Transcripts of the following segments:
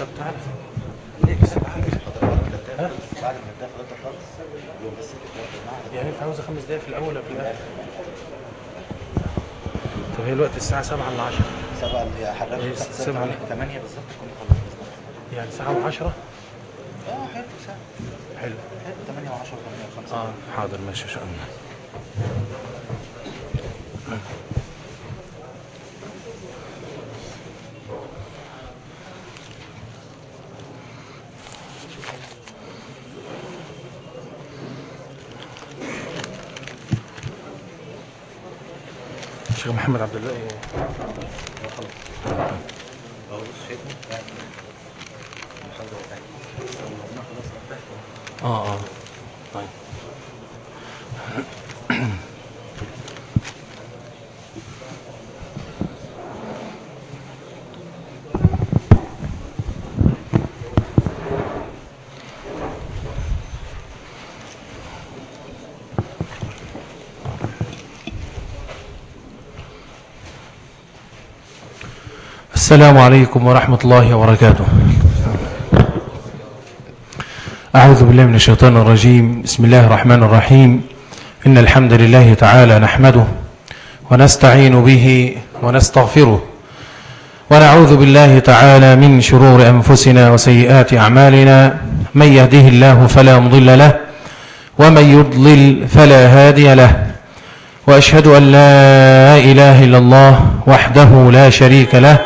طب تعال بعد ما حضرتك خالص يوم بس يعني انت عاوز خمس دقايق في الأول في الآخر؟ طب هي الوقت الساعة 7 إلا 10 سبعة اللي حضرتك سبعة. 8 بالظبط كنا خلصنا يعني ساعة و10 آه حلو ساعة. حلو. حلو 8 و10 و8 و5 آه حاضر ماشي إن شاء الله. شيخ محمد عبد الباقي آه بص شايفه قاعد المحاضرة بتاعتي والله خلاص انتهت آه آه طيب السلام عليكم ورحمة الله وبركاته. أعوذ بالله من الشيطان الرجيم. بسم الله الرحمن الرحيم. إن الحمد لله تعالى نحمده ونستعين به ونستغفره ونعوذ بالله تعالى من شرور أنفسنا وسيئات أعمالنا. من يهده الله فلا مضل له ومن يضلل فلا هادي له. وأشهد أن لا إله إلا الله وحده لا شريك له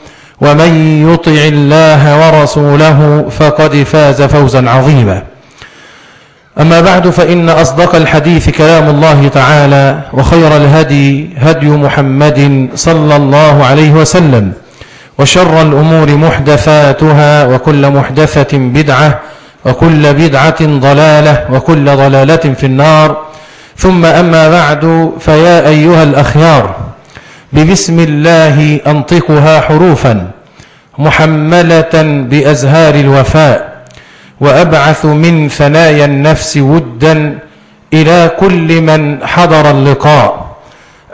ومن يطع الله ورسوله فقد فاز فوزا عظيما. أما بعد فإن أصدق الحديث كلام الله تعالى وخير الهدي هدي محمد صلى الله عليه وسلم وشر الأمور محدثاتها وكل محدثة بدعة وكل بدعة ضلالة وكل ضلالة في النار. ثم أما بعد فيا أيها الأخيار ببسم الله أنطقها حروفا محملة بأزهار الوفاء وأبعث من ثنايا النفس ودا إلى كل من حضر اللقاء.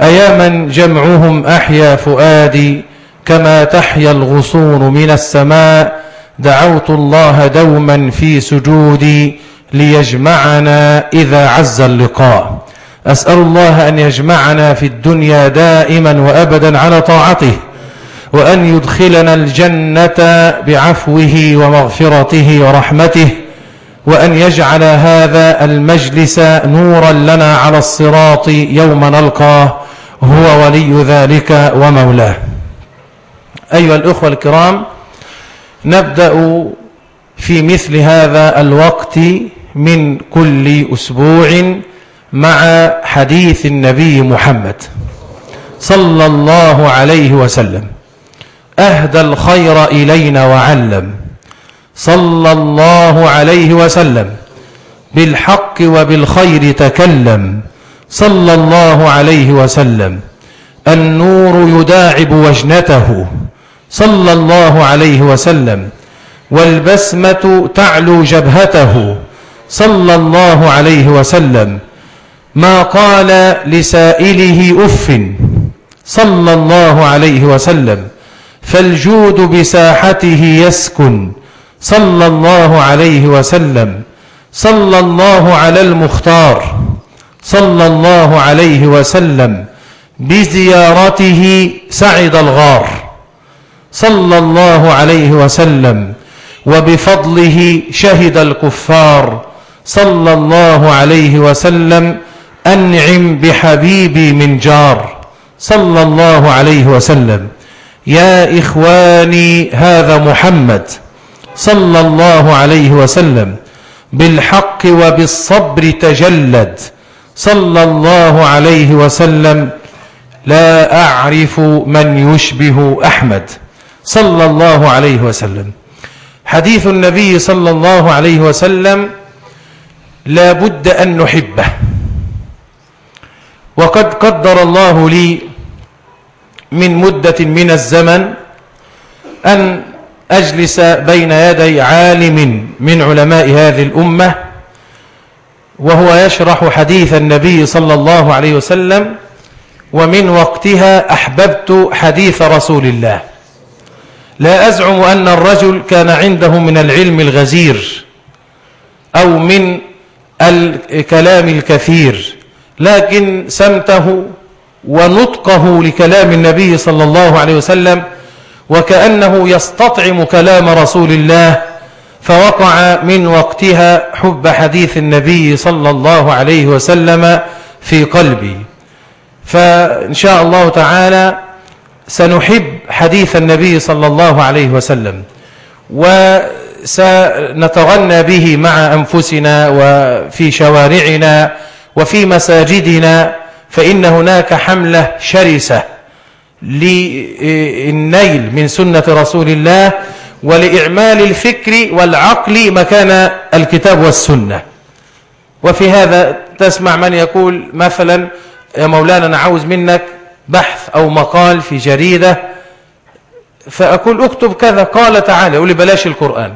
أيا من جمعهم أحيا فؤادي كما تحيا الغصون من السماء. دعوت الله دوما في سجودي ليجمعنا إذا عز اللقاء. أسأل الله أن يجمعنا في الدنيا دائما وأبدا على طاعته وأن يدخلنا الجنة بعفوه ومغفرته ورحمته وأن يجعل هذا المجلس نورا لنا على الصراط يوم نلقاه هو ولي ذلك ومولاه. أيها الأخوة الكرام نبدأ في مثل هذا الوقت من كل أسبوع مع حديث النبي محمد صلى الله عليه وسلم. أهدى الخير إلينا وعلم. صلى الله عليه وسلم. بالحق وبالخير تكلم. صلى الله عليه وسلم. النور يداعب وجنته. صلى الله عليه وسلم. والبسمة تعلو جبهته. صلى الله عليه وسلم. ما قال لسائله أف صلى الله عليه وسلم فالجود بساحته يسكن صلى الله عليه وسلم صلى الله على المختار صلى الله عليه وسلم بزيارته سعد الغار صلى الله عليه وسلم وبفضله شهد الكفار صلى الله عليه وسلم أنعم بحبيبي من جار صلى الله عليه وسلم. يا إخواني هذا محمد صلى الله عليه وسلم. بالحق وبالصبر تجلد. صلى الله عليه وسلم. لا أعرف من يشبه أحمد صلى الله عليه وسلم. حديث النبي صلى الله عليه وسلم لا بد أن نحبه. وقد قدر الله لي من مدة من الزمن أن أجلس بين يدي عالم من علماء هذه الأمة وهو يشرح حديث النبي صلى الله عليه وسلم ومن وقتها أحببت حديث رسول الله. لا أزعم أن الرجل كان عنده من العلم الغزير أو من الكلام الكثير. لكن سمته ونطقه لكلام النبي صلى الله عليه وسلم وكأنه يستطعم كلام رسول الله فوقع من وقتها حب حديث النبي صلى الله عليه وسلم في قلبي. فإن شاء الله تعالى سنحب حديث النبي صلى الله عليه وسلم وسنتغنى به مع أنفسنا وفي شوارعنا وفي مساجدنا فإن هناك حملة شرسة للنيل من سنة رسول الله ولإعمال الفكر والعقل مكان الكتاب والسنة. وفي هذا تسمع من يقول مثلا يا مولانا أنا عاوز منك بحث أو مقال في جريدة فأقول اكتب كذا قال تعالى يقول لي بلاش القرآن.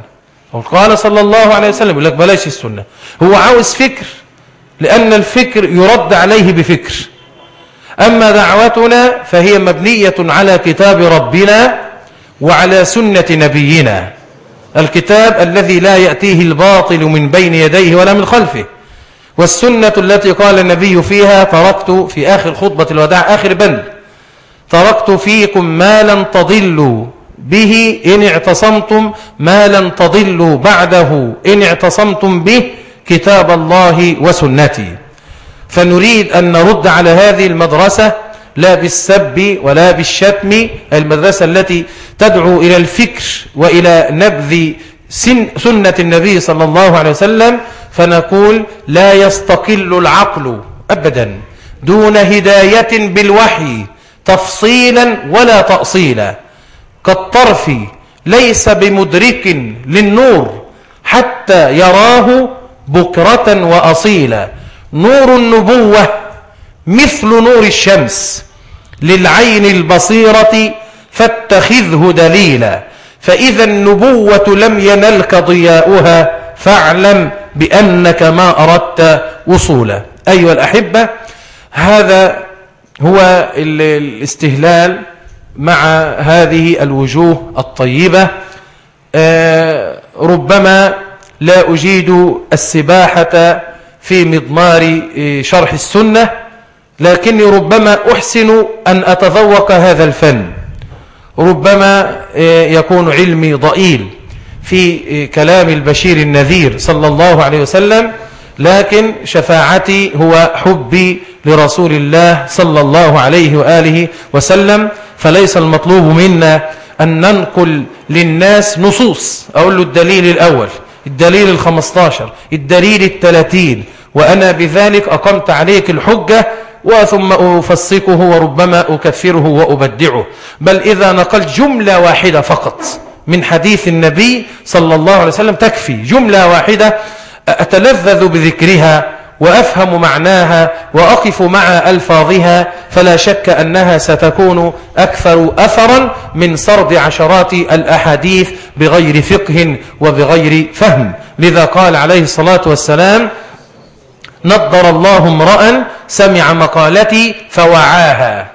قال صلى الله عليه وسلم يقول لك بلاش السنة. هو عاوز فكر. لأن الفكر يرد عليه بفكر. أما دعوتنا فهي مبنية على كتاب ربنا وعلى سنة نبينا. الكتاب الذي لا يأتيه الباطل من بين يديه ولا من خلفه. والسنة التي قال النبي فيها تركت في آخر خطبة الوداع آخر بند. تركت فيكم ما لن تضلوا به إن اعتصمتم ما لن تضلوا بعده إن اعتصمتم به كتاب الله وسنتي. فنريد أن نرد على هذه المدرسة لا بالسب ولا بالشتم المدرسة التي تدعو إلى الفكر وإلى نبذ سنة النبي صلى الله عليه وسلم فنقول لا يستقل العقل أبدا دون هداية بالوحي تفصيلا ولا تأصيلا. كالطرف ليس بمدرك للنور حتى يراه بكرة وأصيلا. نور النبوة مثل نور الشمس للعين البصيرة فاتخذه دليلا. فإذا النبوة لم ينلك ضياؤها فاعلم بأنك ما أردت وصولا. أيها الأحبة هذا هو الاستهلال مع هذه الوجوه الطيبة. آه، ربما لا أجيد السباحة في مضمار آه، شرح السنة لكني ربما أحسن أن أتذوق هذا الفن. ربما آه، يكون علمي ضئيل في آه، كلام البشير النذير صلى الله عليه وسلم لكن شفاعتي هو حبي لرسول الله صلى الله عليه وآله وسلم. فليس المطلوب منا أن ننقل للناس نصوص. أقول له الدليل الأول. الدليل الخمستاشر الدليل الثلاثين وأنا بذلك أقمت عليك الحجة وثم أفسقه وربما أكفره وأبدعه. بل إذا نقلت جملة واحدة فقط من حديث النبي صلى الله عليه وسلم تكفي جملة واحدة أتلذذ بذكرها وأفهم معناها وأقف مع ألفاظها فلا شك أنها ستكون أكثر أثرا من سرد عشرات الأحاديث بغير فقه وبغير فهم. لذا قال عليه الصلاة والسلام نضر الله امرأ سمع مقالتي فوعاها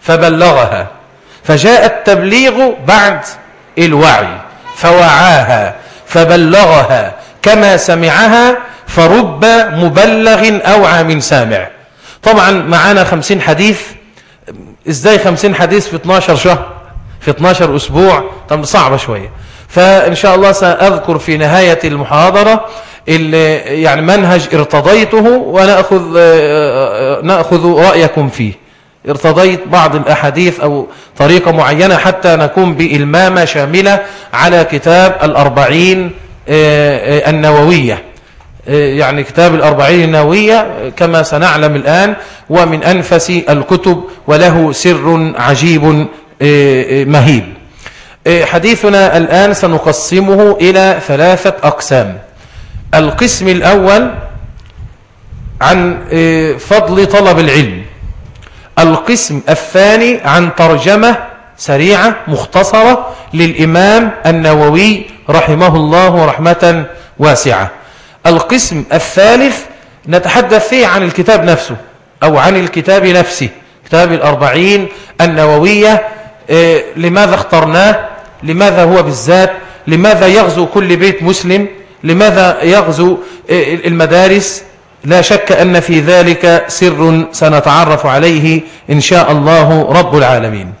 فبلغها فجاء التبليغ بعد الوعي فوعاها فبلغها كما سمعها فرب مبلغ أوعى من سامع. طبعا معانا خمسين حديث. إزاي خمسين حديث في 12 شهر؟ في 12 أسبوع؟ طب صعبة شوية. فإن شاء الله سأذكر في نهاية المحاضرة يعني منهج ارتضيته ونأخذ نأخذ رأيكم فيه. ارتضيت بعض الأحاديث أو طريقة معينة حتى نكون بإلمامة شاملة على كتاب الأربعين النووية. يعني كتاب الأربعين النووية كما سنعلم الآن ومن أنفس الكتب وله سر عجيب مهيب. حديثنا الآن سنقسمه إلى ثلاثة أقسام. القسم الأول عن فضل طلب العلم. القسم الثاني عن ترجمة سريعة مختصرة للإمام النووي رحمه الله رحمة واسعة. القسم الثالث نتحدث فيه عن الكتاب نفسه أو عن الكتاب نفسه كتاب الأربعين النووية لماذا اخترناه؟ لماذا هو بالذات؟ لماذا يغزو كل بيت مسلم؟ لماذا يغزو المدارس؟ لا شك أن في ذلك سر سنتعرف عليه إن شاء الله رب العالمين.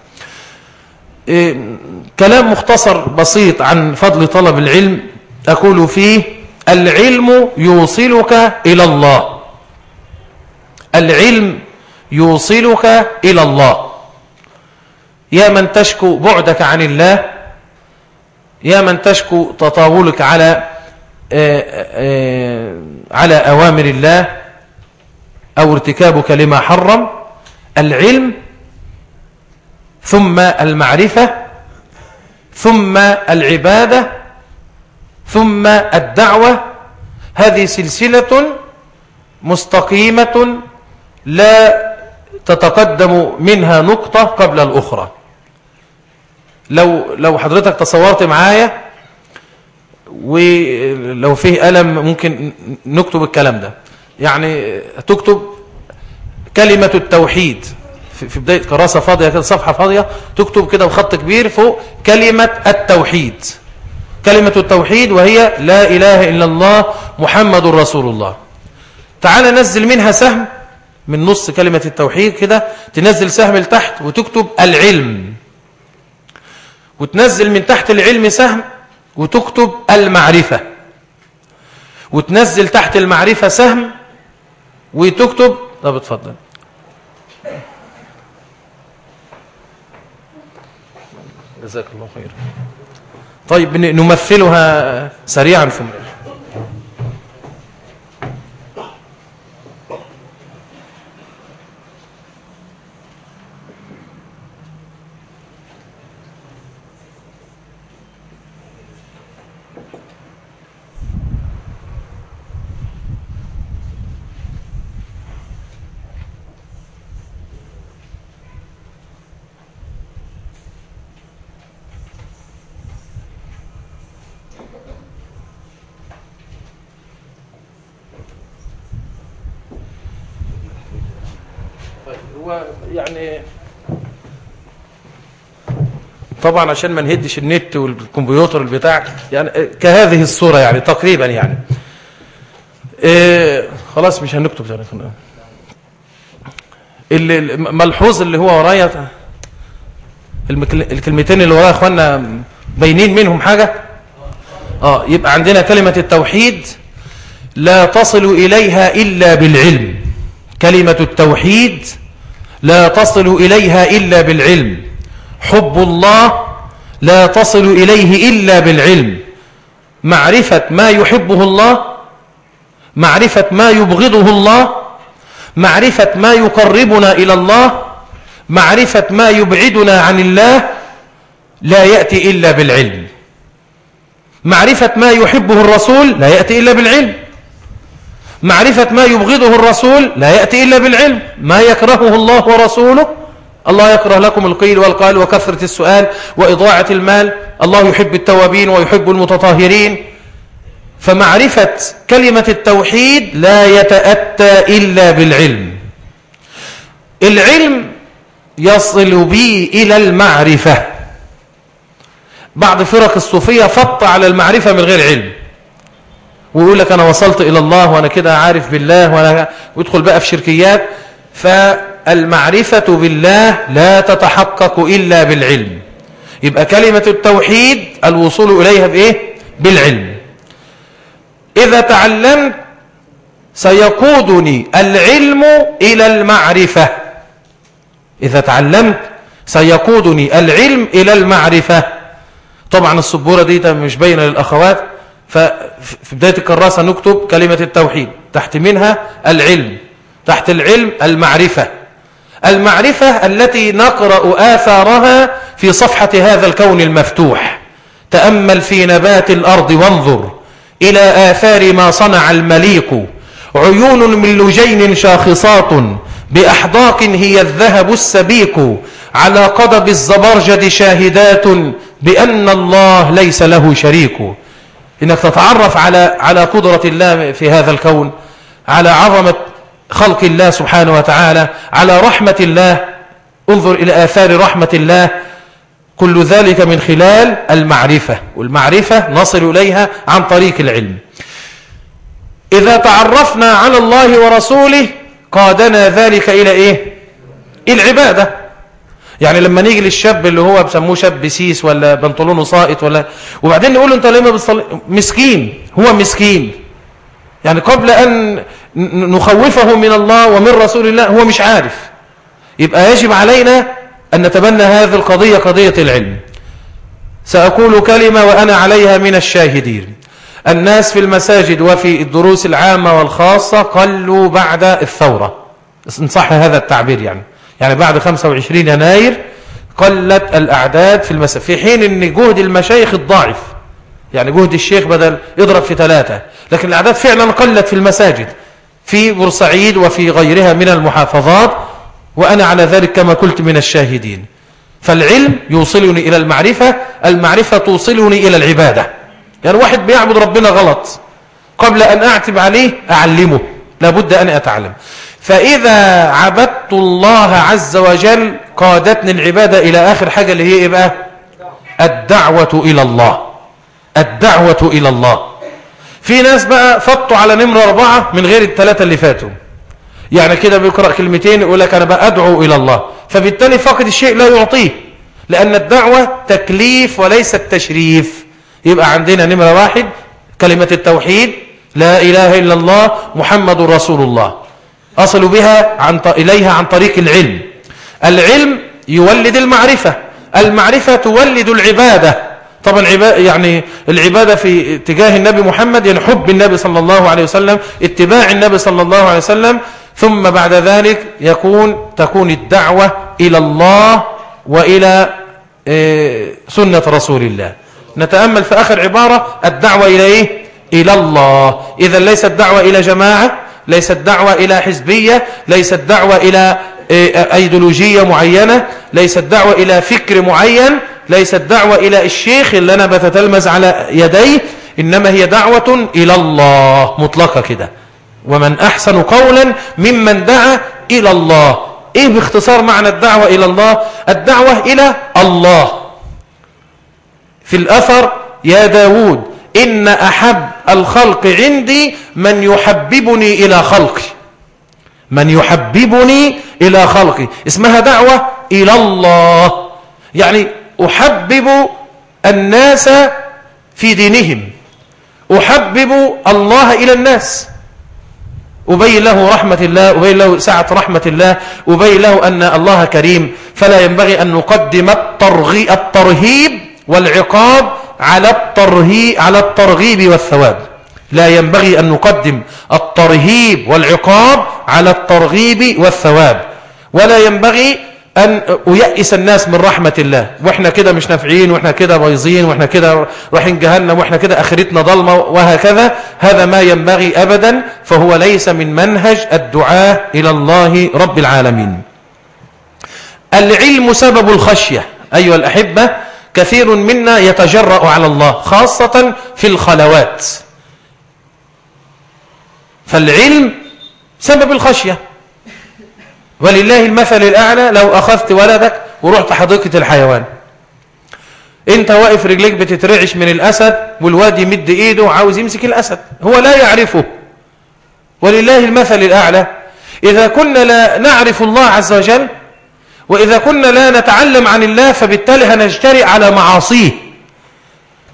كلام مختصر بسيط عن فضل طلب العلم أقول فيه العلم يوصلك إلى الله. العلم يوصلك إلى الله. يا من تشكو بعدك عن الله يا من تشكو تطاولك على آه، آه، على أوامر الله أو ارتكابك لما حرم. العلم ثم المعرفة ثم العبادة ثم الدعوة هذه سلسلة مستقيمة لا تتقدم منها نقطة قبل الأخرى. لو لو حضرتك تصورت معايا ولو فيه قلم ممكن نكتب الكلام ده. يعني تكتب كلمة التوحيد. في بداية كراسة فاضية كده صفحة فاضية تكتب كده بخط كبير فوق كلمة التوحيد. كلمة التوحيد وهي لا إله إلا الله محمد رسول الله. تعال نزل منها سهم من نص كلمة التوحيد كده تنزل سهم لتحت وتكتب العلم. وتنزل من تحت العلم سهم وتكتب المعرفة. وتنزل تحت المعرفة سهم وتكتب طب اتفضل. جزاك الله خير. طيب نمثلها سريعا ثم طبعا عشان ما نهدش النت والكمبيوتر البتاع يعني كهذه الصورة يعني تقريبا يعني. إيه خلاص مش هنكتب تاني الملحوظ اللي هو ورايا الكلمتين اللي ورايا إخوانا باينين منهم حاجة؟ آه يبقى عندنا كلمة التوحيد لا تصل إليها إلا بالعلم. كلمة التوحيد لا تصل إليها إلا بالعلم. حب الله لا تصل إليه إلا بالعلم. معرفة ما يحبه الله معرفة ما يبغضه الله معرفة ما يقربنا إلى الله معرفة ما يبعدنا عن الله لا يأتي إلا بالعلم. معرفة ما يحبه الرسول لا يأتي إلا بالعلم. معرفة ما يبغضه الرسول لا يأتي إلا بالعلم. ما يكرهه الله ورسوله الله يكره لكم القيل والقال وكثرة السؤال وإضاعة المال. الله يحب التوابين ويحب المتطهرين. فمعرفة كلمة التوحيد لا يتأتى إلا بالعلم. العلم يصل بي إلى المعرفة. بعض فرق الصوفية فط على المعرفة من غير علم. ويقول لك أنا وصلت إلى الله وأنا كده عارف بالله وأنا ويدخل بقى في شركيات. فالمعرفة بالله لا تتحقق إلا بالعلم. يبقى كلمة التوحيد الوصول إليها بإيه؟ بالعلم. إذا تعلمت سيقودني العلم إلى المعرفة. إذا تعلمت سيقودني العلم إلى المعرفة. طبعا السبورة دي مش بينة للأخوات. ففي بداية الكراسة نكتب كلمة التوحيد. تحت منها العلم. تحت العلم المعرفة. المعرفة التي نقرأ آثارها في صفحة هذا الكون المفتوح. تأمل في نبات الأرض وانظر إلى آثار ما صنع المليك. عيون من لجين شاخصات بأحداق هي الذهب السبيك. على قضب الزبرجد شاهدات بأن الله ليس له شريك. إنك تتعرف على على قدرة الله في هذا الكون على عظمة خلق الله سبحانه وتعالى على رحمة الله. انظر إلى آثار رحمة الله. كل ذلك من خلال المعرفة والمعرفة نصل إليها عن طريق العلم. إذا تعرفنا على الله ورسوله قادنا ذلك إلى إيه؟ العبادة. يعني لما نيجي للشاب اللي هو بسموه شاب سيس ولا بنطلونه ساقط ولا وبعدين نقول له أنت ليه ما بتصلي؟ مسكين. هو مسكين. يعني قبل أن نخوفه من الله ومن رسول الله هو مش عارف. يبقى يجب علينا أن نتبنى هذه القضية قضية العلم. سأقول كلمة وأنا عليها من الشاهدين. الناس في المساجد وفي الدروس العامة والخاصة قلوا بعد الثورة. إن صح هذا التعبير يعني. يعني بعد 25 يناير قلت الأعداد في المساجد في حين أن جهد المشايخ الضعف يعني جهد الشيخ بدل يضرب في ثلاثة. لكن الأعداد فعلا قلت في المساجد. في بورسعيد وفي غيرها من المحافظات وأنا على ذلك كما قلت من الشاهدين. فالعلم يوصلني إلى المعرفة المعرفة توصلني إلى العبادة. يعني واحد بيعبد ربنا غلط. قبل أن أعتب عليه أعلمه. لابد أن أتعلم. فإذا عبدت الله عز وجل قادتني العبادة إلى آخر حاجة اللي هي إيه بقى؟ الدعوة إلى الله. الدعوة إلى الله. في ناس بقى فطوا على نمرة أربعة من غير الثلاثة اللي فاتوا. يعني كده بيقرأ كلمتين يقول لك أنا بقى أدعو إلى الله. فبالتالي فقد الشيء لا يعطيه. لأن الدعوة تكليف وليس التشريف. يبقى عندنا نمرة واحد كلمة التوحيد لا إله إلا الله محمد رسول الله. أصل بها عن إليها عن طريق العلم. العلم يولد المعرفة. المعرفة تولد العبادة. طبعا يعني العبادة في اتجاه النبي محمد يعني حب النبي صلى الله عليه وسلم اتباع النبي صلى الله عليه وسلم ثم بعد ذلك يكون تكون الدعوة إلى الله وإلى آه، سنة رسول الله نتأمل في آخر عبارة الدعوة إلى إيه؟ إلى الله إذا ليست دعوة إلى جماعة ليست دعوة إلى حزبية ليست دعوة إلى آه، أيديولوجية معينة ليست دعوة إلى فكر معين ليست دعوة إلى الشيخ اللي أنا بتتلمز على يديه إنما هي دعوة إلى الله مطلقة كده. ومن أحسن قولا ممن دعا إلى الله. إيه باختصار معنى الدعوة إلى الله؟ الدعوة إلى الله. في الأثر يا داود إن أحب الخلق عندي من يحببني إلى خلقي. من يحببني إلى خلقي. اسمها دعوة إلى الله. يعني أحبب الناس في دينهم. أحبب الله إلى الناس. أبين له رحمة الله أبين له سعة رحمة الله أبين له أن الله كريم. فلا ينبغي أن نقدم الترهيب والعقاب على على الترغيب والثواب. لا ينبغي أن نقدم الترهيب والعقاب على الترغيب والثواب. ولا ينبغي أن أيأس الناس من رحمة الله. وإحنا كده مش نافعين وإحنا كده بايظين وإحنا كده رايحين جهنم وإحنا كده آخرتنا ضلمة وهكذا. هذا ما ينبغي أبدا فهو ليس من منهج الدعاء إلى الله رب العالمين. العلم سبب الخشية. أيها الأحبة كثير منا يتجرأ على الله خاصة في الخلوات. فالعلم سبب الخشية. ولله المثل الأعلى لو أخذت ولدك ورحت حديقة الحيوان. أنت واقف رجليك بتترعش من الأسد والواد يمد إيده وعاوز يمسك الأسد. هو لا يعرفه. ولله المثل الأعلى. إذا كنا لا نعرف الله عز وجل وإذا كنا لا نتعلم عن الله فبالتالي هنجترئ على معاصيه.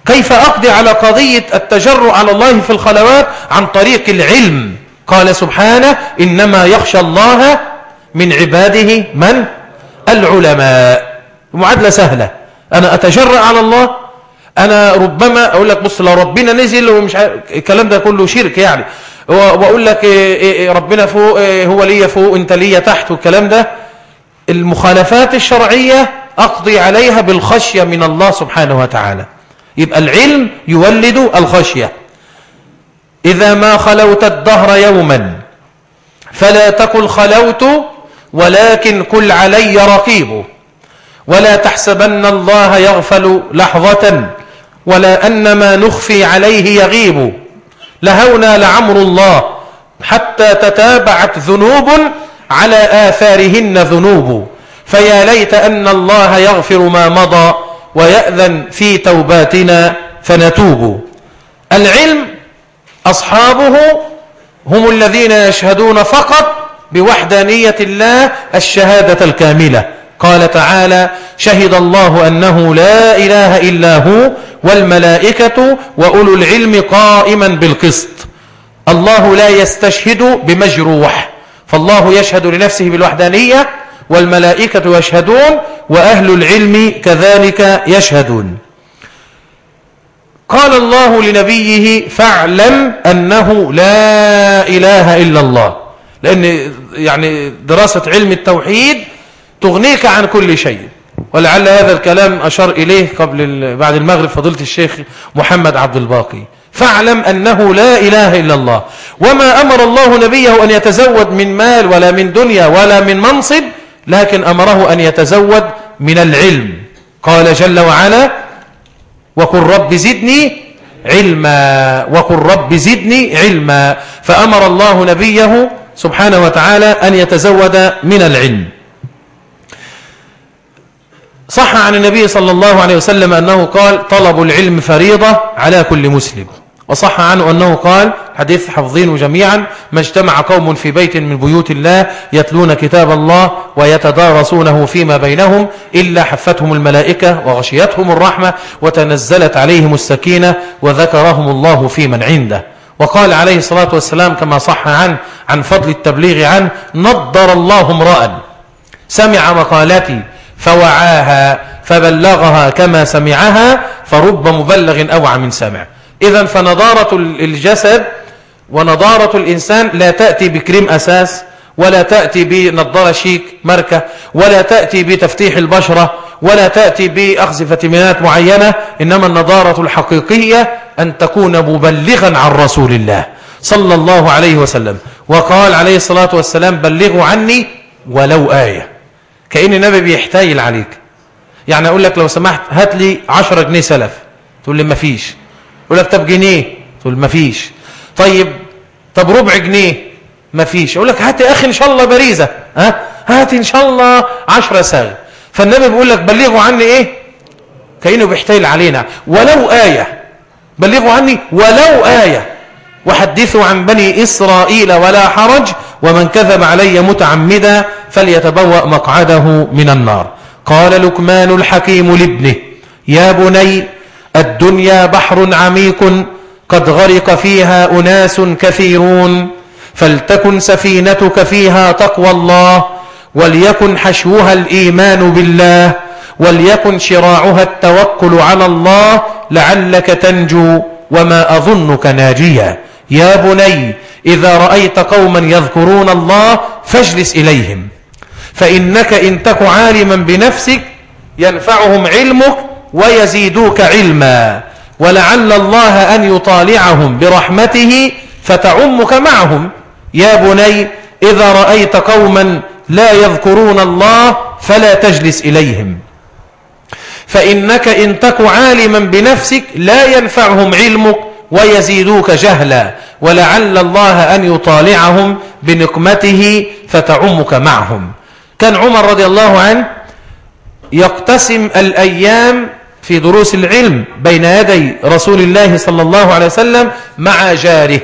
كيف أقضي على قضية التجرؤ على الله في الخلوات؟ عن طريق العلم. قال سبحانه إنما يخشى الله من عباده من؟ العلماء. المعادلة سهلة. أنا أتجرأ على الله. أنا ربما أقول لك بص لو ربنا نزل ومش الكلام ده كله شرك يعني. وأقول لك إيه إيه إيه ربنا فوق هو ليا فوق أنت ليا تحت والكلام ده. المخالفات الشرعية أقضي عليها بالخشية من الله سبحانه وتعالى. يبقى العلم يولد الخشية. إذا ما خلوت الدهر يوما فلا تقل خلوت ولكن كل علي رقيب ولا تحسبن الله يغفل لحظة ولا أن ما نخفي عليه يغيب. لهونا لعمر الله حتى تتابعت ذنوب على آثارهن ذنوب. فيا ليت أن الله يغفر ما مضى ويأذن في توباتنا فنتوب. العلم أصحابه هم الذين يشهدون فقط بوحدانية الله الشهادة الكاملة. قال تعالى شهد الله أنه لا إله إلا هو والملائكة وأولو العلم قائما بالقسط. الله لا يستشهد بمجروح فالله يشهد لنفسه بالوحدانية والملائكة يشهدون وأهل العلم كذلك يشهدون. قال الله لنبيه فاعلم أنه لا إله إلا الله. لأن يعني دراسة علم التوحيد تغنيك عن كل شيء. ولعل هذا الكلام أشار إليه قبل بعد المغرب فضيلة الشيخ محمد عبد الباقي. فاعلم أنه لا إله إلا الله. وما أمر الله نبيه أن يتزود من مال ولا من دنيا ولا من منصب لكن أمره أن يتزود من العلم. قال جل وعلا وقل رب زدني علما وقل رب زدني علما. فأمر الله نبيه سبحانه وتعالى أن يتزود من العلم. صح عن النبي صلى الله عليه وسلم أنه قال طلب العلم فريضة على كل مسلم. وصح عنه أنه قال حديث حفظين جميعا ما اجتمع قوم في بيت من بيوت الله يتلون كتاب الله ويتدارسونه فيما بينهم إلا حفتهم الملائكة وغشيتهم الرحمة وتنزلت عليهم السكينة وذكرهم الله في من عنده. وقال عليه الصلاة والسلام كما صح عنه عن فضل التبليغ عنه نضر الله امرأ. سمع مقالتي فوعاها فبلغها كما سمعها فرب مبلغ أوعى من سمع. إذا فنضارة الجسد ونضارة الإنسان لا تأتي بكريم أساس ولا تأتي بنضارة شيك ماركة ولا تأتي بتفتيح البشرة ولا تأتي بأخذ فيتامينات معينة إنما النضارة الحقيقية أن تكون مبلغا عن رسول الله صلى الله عليه وسلم. وقال عليه الصلاة والسلام بلغوا عني ولو آية. كأن النبي بيحتايل عليك. يعني أقول لك لو سمحت هات لي 10 جنيه سلف. تقول لي ما فيش يقول لك طب جنيه. تقول ما فيش طيب طب ربع جنيه. ما فيش يقول لك هات يا أخي إن شاء الله باريزة ها؟ هات إن شاء الله 10 ساغ. فالنبي بيقول لك بلغوا عني إيه؟ كأنه بيحتايل علينا. ولو آية. بلغوا عني ولو آية. وحدثوا عن بني إسرائيل ولا حرج ومن كذب علي متعمدا فليتبوأ مقعده من النار. قال لكمان الحكيم لابنه يا بني الدنيا بحر عميق قد غرق فيها أناس كثيرون فلتكن سفينتك فيها تقوى الله وليكن حشوها الإيمان بالله. وليكن شراعها التوكل على الله لعلك تنجو وما أظنك ناجيا يا بني إذا رأيت قوما يذكرون الله فاجلس إليهم فإنك إن تك عالما بنفسك ينفعهم علمك ويزيدوك علما. ولعل الله أن يطالعهم برحمته فتعمك معهم. يا بني إذا رأيت قوما لا يذكرون الله فلا تجلس إليهم. فإنك إن تك عالما بنفسك لا ينفعهم علمك ويزيدوك جهلا ولعل الله أن يطالعهم بنقمته فتعمك معهم. كان عمر رضي الله عنه يقتسم الأيام في دروس العلم بين يدي رسول الله صلى الله عليه وسلم مع جاره.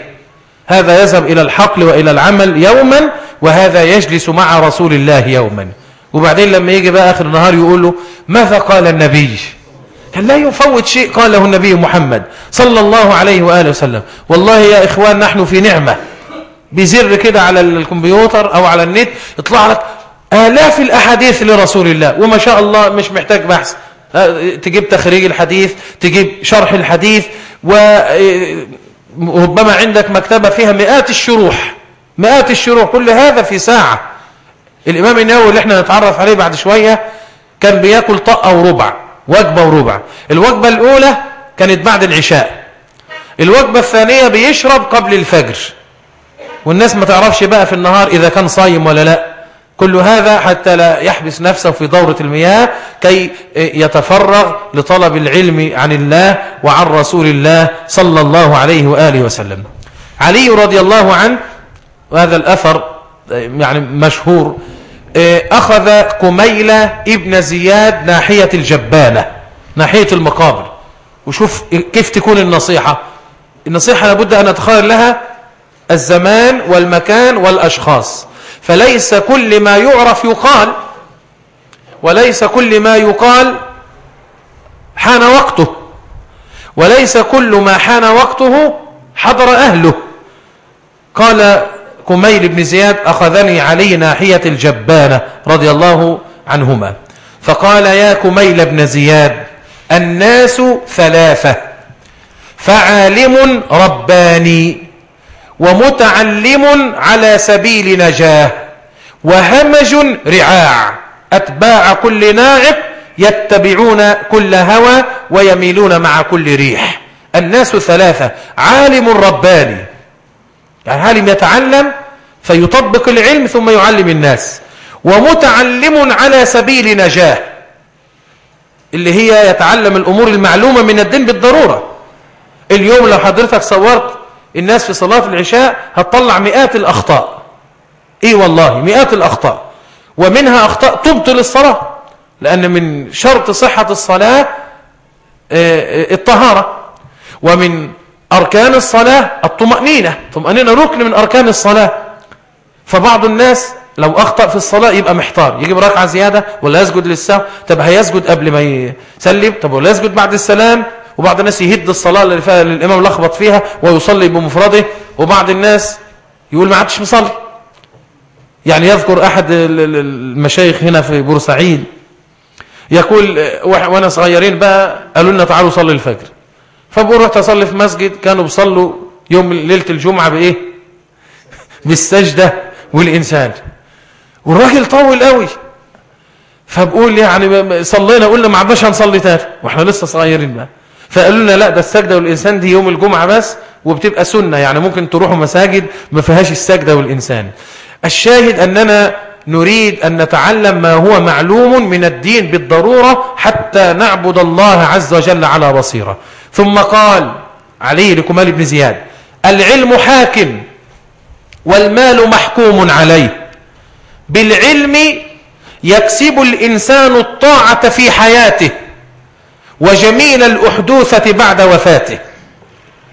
هذا يذهب إلى الحقل وإلى العمل يوما وهذا يجلس مع رسول الله يوما. وبعدين لما يجي بقى آخر النهار يقول له ماذا قال النبي؟ كان لا يفوت شيء قاله النبي محمد صلى الله عليه وآله وسلم. والله يا إخوان نحن في نعمة. بزر كده على الكمبيوتر أو على النت يطلع لك آلاف الأحاديث لرسول الله وما شاء الله مش محتاج بحث. تجيب تخريج الحديث تجيب شرح الحديث وربما عندك مكتبة فيها مئات الشروح مئات الشروح كل هذا في ساعة. الإمام النووي اللي إحنا نتعرف عليه بعد شوية كان بياكل طقة وربع وجبة وربع. الوجبة الأولى كانت بعد العشاء. الوجبة الثانية بيشرب قبل الفجر. والناس ما تعرفش بقى في النهار إذا كان صايم ولا لأ. كل هذا حتى لا يحبس نفسه في دورة المياه كي يتفرغ لطلب العلم عن الله وعن رسول الله صلى الله عليه وآله وسلم. علي رضي الله عنه وهذا الأثر يعني مشهور أخذ كميلة ابن زياد ناحية الجبانة ناحية المقابر. وشوف كيف تكون النصيحة. النصيحة لابد أن نتخير لها الزمان والمكان والأشخاص. فليس كل ما يعرف يقال وليس كل ما يقال حان وقته. وليس كل ما حان وقته حضر أهله. قال كميل بن زياد أخذني علي ناحية الجبانة رضي الله عنهما. فقال يا كميل بن زياد الناس ثلاثة فعالم رباني ومتعلم على سبيل نجاة وهمج رعاع أتباع كل ناعق يتبعون كل هوى ويميلون مع كل ريح. الناس ثلاثة عالم رباني يعني عالم يتعلم فيطبق العلم ثم يعلم الناس. ومتعلم على سبيل نجاة اللي هي يتعلم الأمور المعلومة من الدين بالضرورة. اليوم لو حضرتك صورت الناس في صلاة العشاء هتطلع مئات الأخطاء. إيه والله مئات الأخطاء. ومنها أخطاء تبطل الصلاة لأن من شرط صحة الصلاة الطهارة. ومن أركان الصلاة الطمأنينة. الطمأنينة ركن من أركان الصلاة. فبعض الناس لو أخطأ في الصلاة يبقى محتار. يجيب ركعة زيادة ولا يسجد للسهو. طب هيسجد قبل ما يسلم؟ طب ولا يسجد بعد السلام؟ وبعض الناس يهد الصلاة اللي فيها الإمام لخبط فيها ويصلي بمفرده. وبعض الناس يقول ما عادش مصلي. يعني يذكر أحد المشايخ هنا في بورسعيد. يقول وأنا صغيرين بقى قالوا لنا تعالوا صلي الفجر. فبقول رحت أصلي في مسجد. كانوا بيصلوا يوم ليلة الجمعة بإيه؟ بالسجدة. والإنسان. والراجل طول قوي. فبقول يعني صلينا قلنا ما عدناش هنصلي تاني. وإحنا لسه صغيرين بقى. فقالوا لنا لا ده السجدة والإنسان دي يوم الجمعة بس وبتبقى سنة. يعني ممكن تروحوا مساجد ما فيهاش السجدة والإنسان. الشاهد أننا نريد أن نتعلم ما هو معلوم من الدين بالضرورة حتى نعبد الله عز وجل على بصيرة. ثم قال علي لكمال بن زياد العلم حاكم. والمال محكوم عليه. بالعلم يكسب الإنسان الطاعة في حياته وجميل الأحدوثة بعد وفاته.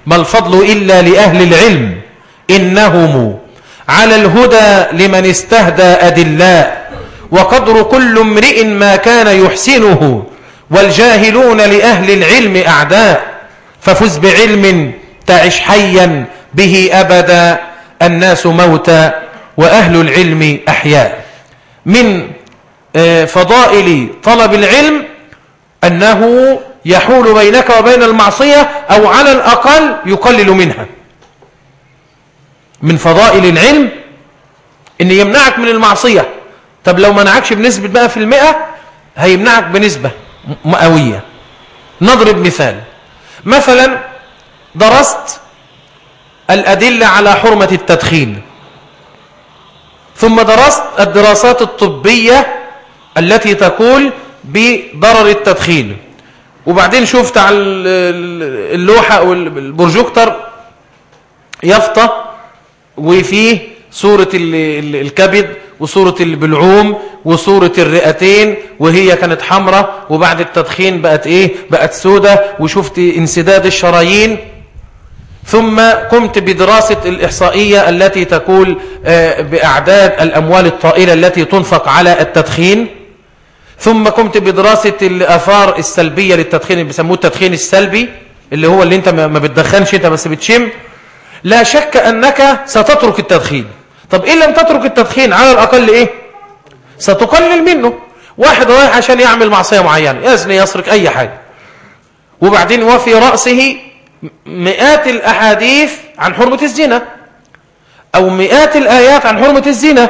ما الفضل إلا لأهل العلم؟ إنهم على الهدى لمن استهدى أدلاء. وقدر كل امرئ ما كان يحسنه والجاهلون لأهل العلم أعداء. ففز بعلم تعش حيا به أبدا. الناس موتى وأهل العلم أحياء. من فضائل طلب العلم أنه يحول بينك وبين المعصية أو على الأقل يقلل منها. من فضائل العلم إن يمنعك من المعصية. طب لو منعكش بنسبة بقى في المئة هيمنعك بنسبة مئوية. نضرب مثال. مثلا درست الأدلة على حرمة التدخين. ثم درست الدراسات الطبية التي تقول بضرر التدخين. وبعدين شفت على اللوحة أو البروجيكتور يافطة وفيه صورة الكبد وصورة البلعوم وصورة الرئتين وهي كانت حمراء وبعد التدخين بقت إيه؟ بقت سودة. وشفت انسداد الشرايين. ثم قمت بدراسة الإحصائية التي تقول آه، بأعداد الأموال الطائلة التي تنفق على التدخين. ثم قمت بدراسة الأثار السلبية للتدخين اللي بيسموه التدخين السلبي اللي هو اللي انت ما بتدخنش انت بس بتشم. لا شك أنك ستترك التدخين. طب إن لم تترك التدخين؟ على الأقل إيه؟ ستقلل منه. واحد رايح عشان يعمل معصية معينة يزني يسرق أي حاجة. وبعدين وفي رأسه مئات الأحاديث عن حرمة الزنا أو مئات الآيات عن حرمة الزنا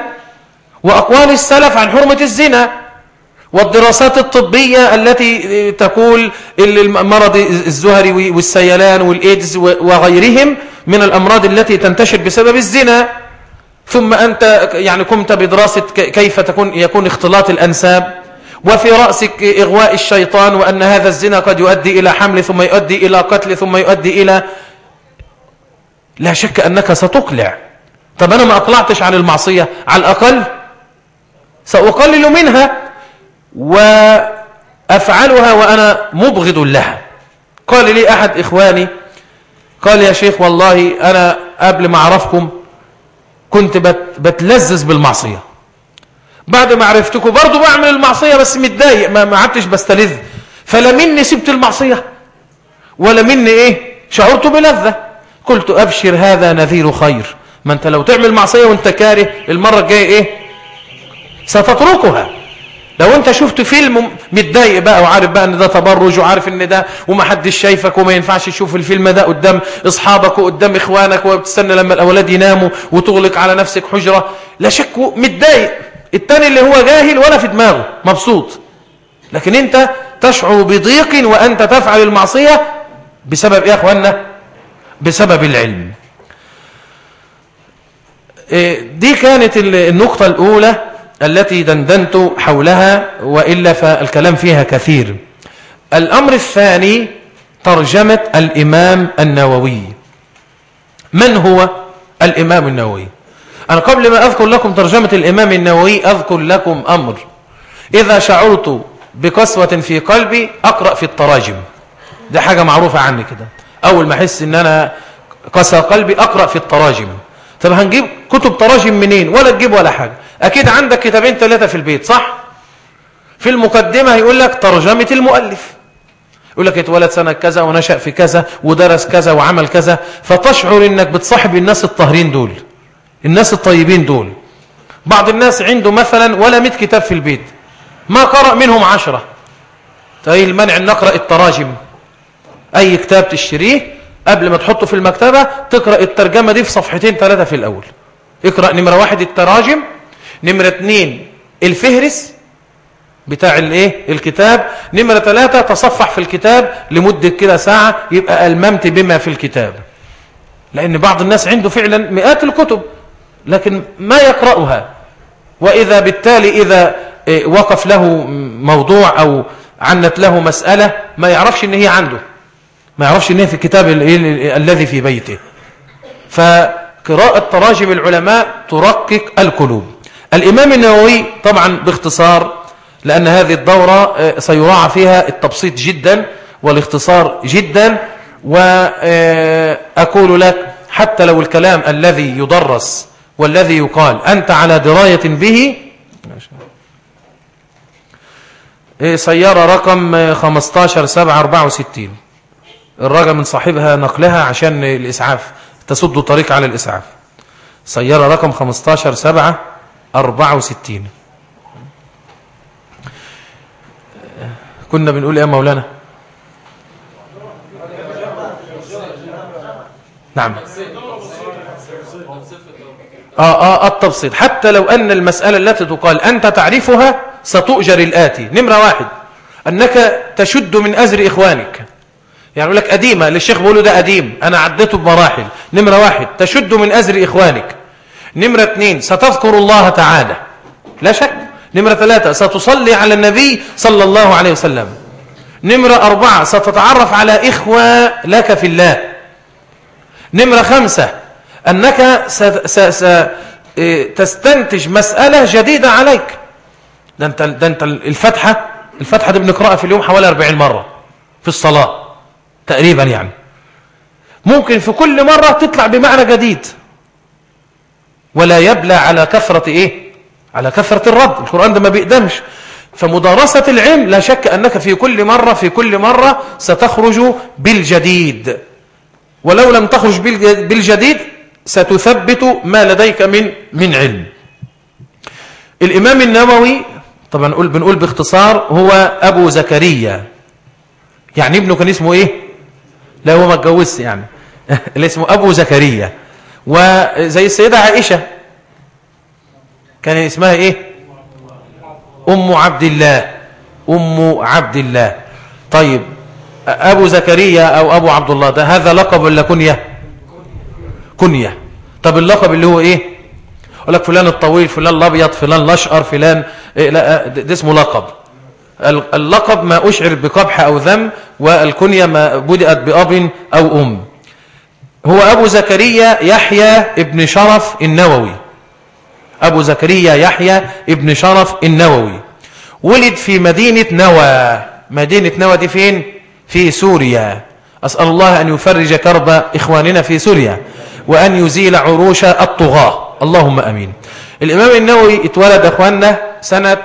وأقوال السلف عن حرمة الزنا والدراسات الطبية التي تقول المرض الزهري والسيلان والإيدز وغيرهم من الأمراض التي تنتشر بسبب الزنا. ثم أنت يعني قمت بدراسة كيف تكون يكون اختلاط الأنساب. وفي رأسك إغواء الشيطان وأن هذا الزنا قد يؤدي إلى حمل ثم يؤدي إلى قتل ثم يؤدي إلى لا شك أنك ستقلع. طب أنا ما أقلعتش عن المعصية على الأقل سأقلل منها وأفعلها وأنا مبغض لها. قال لي أحد إخواني قال يا شيخ والله أنا قبل ما أعرفكم كنت بتلذذ بالمعصية. بعد ما عرفتكم برضو بعمل المعصية بس متضايق ما عدتش بستلذ. فلا مني سبت المعصية ولا مني إيه؟ شعرت بلذة. قلت أبشر هذا نذير خير. ما أنت لو تعمل معصية وأنت كاره المرة الجاية إيه؟ ستتركها. لو أنت شفت فيلم متضايق بقى وعارف بقى إن ده تبرج وعارف إن ده ومحدش شايفك وما ينفعش تشوف الفيلم ده قدام أصحابك وقدام إخوانك وبتستنى لما الأولاد يناموا وتغلق على نفسك حجرة. لا شك متضايق. التاني اللي هو جاهل ولا في دماغه مبسوط. لكن انت تشعر بضيق وأنت تفعل المعصية بسبب إيه يا أخوانا بسبب العلم. إيه، دي كانت النقطة الأولى التي دندنت حولها وإلا فالكلام فيها كثير. الأمر الثاني ترجمة الإمام النووي. من هو الإمام النووي؟ أنا قبل ما أذكر لكم ترجمة الإمام النووي أذكر لكم أمر. إذا شعرت بقسوة في قلبي أقرأ في التراجم. دي حاجة معروفة عني كده. أول ما أحس إن أنا قسى قلبي أقرأ في التراجم. طب هنجيب كتب تراجم منين؟ ولا تجيب ولا حاجة. أكيد عندك كتابين ثلاثة في البيت صح؟ في المقدمة يقول لك ترجمة المؤلف. يقول لك اتولد سنة كذا ونشأ في كذا ودرس كذا وعمل كذا فتشعر إنك بتصاحب الناس الطاهرين دول. الناس الطيبين دول. بعض الناس عنده مثلا ولا مئة كتاب في البيت. ما قرأ منهم عشرة. طيب المنع نقرأ التراجم. أي كتاب تشتريه قبل ما تحطه في المكتبة تقرأ الترجمة دي في صفحتين ثلاثة في الأول. اقرأ نمرة واحد التراجم نمرة اثنين الفهرس بتاع الايه؟ الكتاب نمرة ثلاثة تصفح في الكتاب لمدة كده ساعة يبقى ألممت بما في الكتاب. لأن بعض الناس عنده فعلا مئات الكتب. لكن ما يقرأها. وإذا بالتالي إذا إيه، وقف له موضوع أو عنت له مسألة ما يعرفش إن هي عنده. ما يعرفش إن هي في الكتاب الذي في بيته. فقراءة تراجم العلماء ترقق القلوب. الإمام النووي طبعا باختصار لأن هذه الدورة آه، سيراعى فيها التبسيط جدا والاختصار جدا. وأقول آه، لك حتى لو الكلام الذي يدرس والذي يقال أنت على دراية به. إيه، سيارة رقم 15764 الرقم من صاحبها نقلها عشان الإسعاف تسد طريق على الإسعاف. سيارة رقم 15764 كنا بنقول إيه يا مولانا؟ نعم. آه آه التبسيط حتى لو أن المسألة التي تقال أنت تعرفها ستؤجر الآتي. نمرة واحد. أنك تشد من أزر إخوانك. يعني لك أديمة للشيخ بيقولوا ده أديم. أنا عدته بمراحل. نمرة واحد. تشد من أزر إخوانك. نمرة اثنين ستذكر الله تعالى. لا شك. نمرة ثلاثة. ستصلي على النبي صلى الله عليه وسلم. نمرة أربعة. ستتعرف على إخوة لك في الله. نمرة خمسة. أنك ستستنتج مسألة جديدة عليك. ده أنت, ده أنت الفتحة الفتحة دي بنقرأها في اليوم حوالي 40 مرة في الصلاة تقريبا يعني. ممكن في كل مرة تطلع بمعنى جديد. ولا يبلى على كثرة إيه؟ على كثرة الرد. القرآن ده ما بيقدمش. فمدارسة العلم لا شك أنك في كل مرة في كل مرة ستخرج بالجديد. ولو لم تخرج بالجديد ستثبت ما لديك من من علم. الإمام النووي طبعا نقول بنقول باختصار هو أبو زكريا. يعني ابنه كان اسمه إيه؟ لا هو ما اتجوزش يعني. اللي اسمه أبو زكريا. وزي السيدة عائشة. كان اسمها إيه؟ أم عبد الله. أم عبد الله. طيب أبو زكريا أو أبو عبد الله ده هذا لقب ولا كنية كنية. طب اللقب اللي هو إيه؟ يقول لك فلان الطويل فلان الأبيض فلان الأشقر فلان إيه لا ده اسمه لقب. اللقب ما أشعر بقبح أو ذم والكنية ما بدأت بأب أو أم. هو أبو زكريا يحيى ابن شرف النووي. أبو زكريا يحيى ابن شرف النووي. ولد في مدينة نوى. مدينة نوى دي فين؟ في سوريا. أسأل الله أن يفرج كرب إخواننا في سوريا. وأن يزيل عروش الطغاة. اللهم أمين. الإمام النووي اتولد أخواننا سنة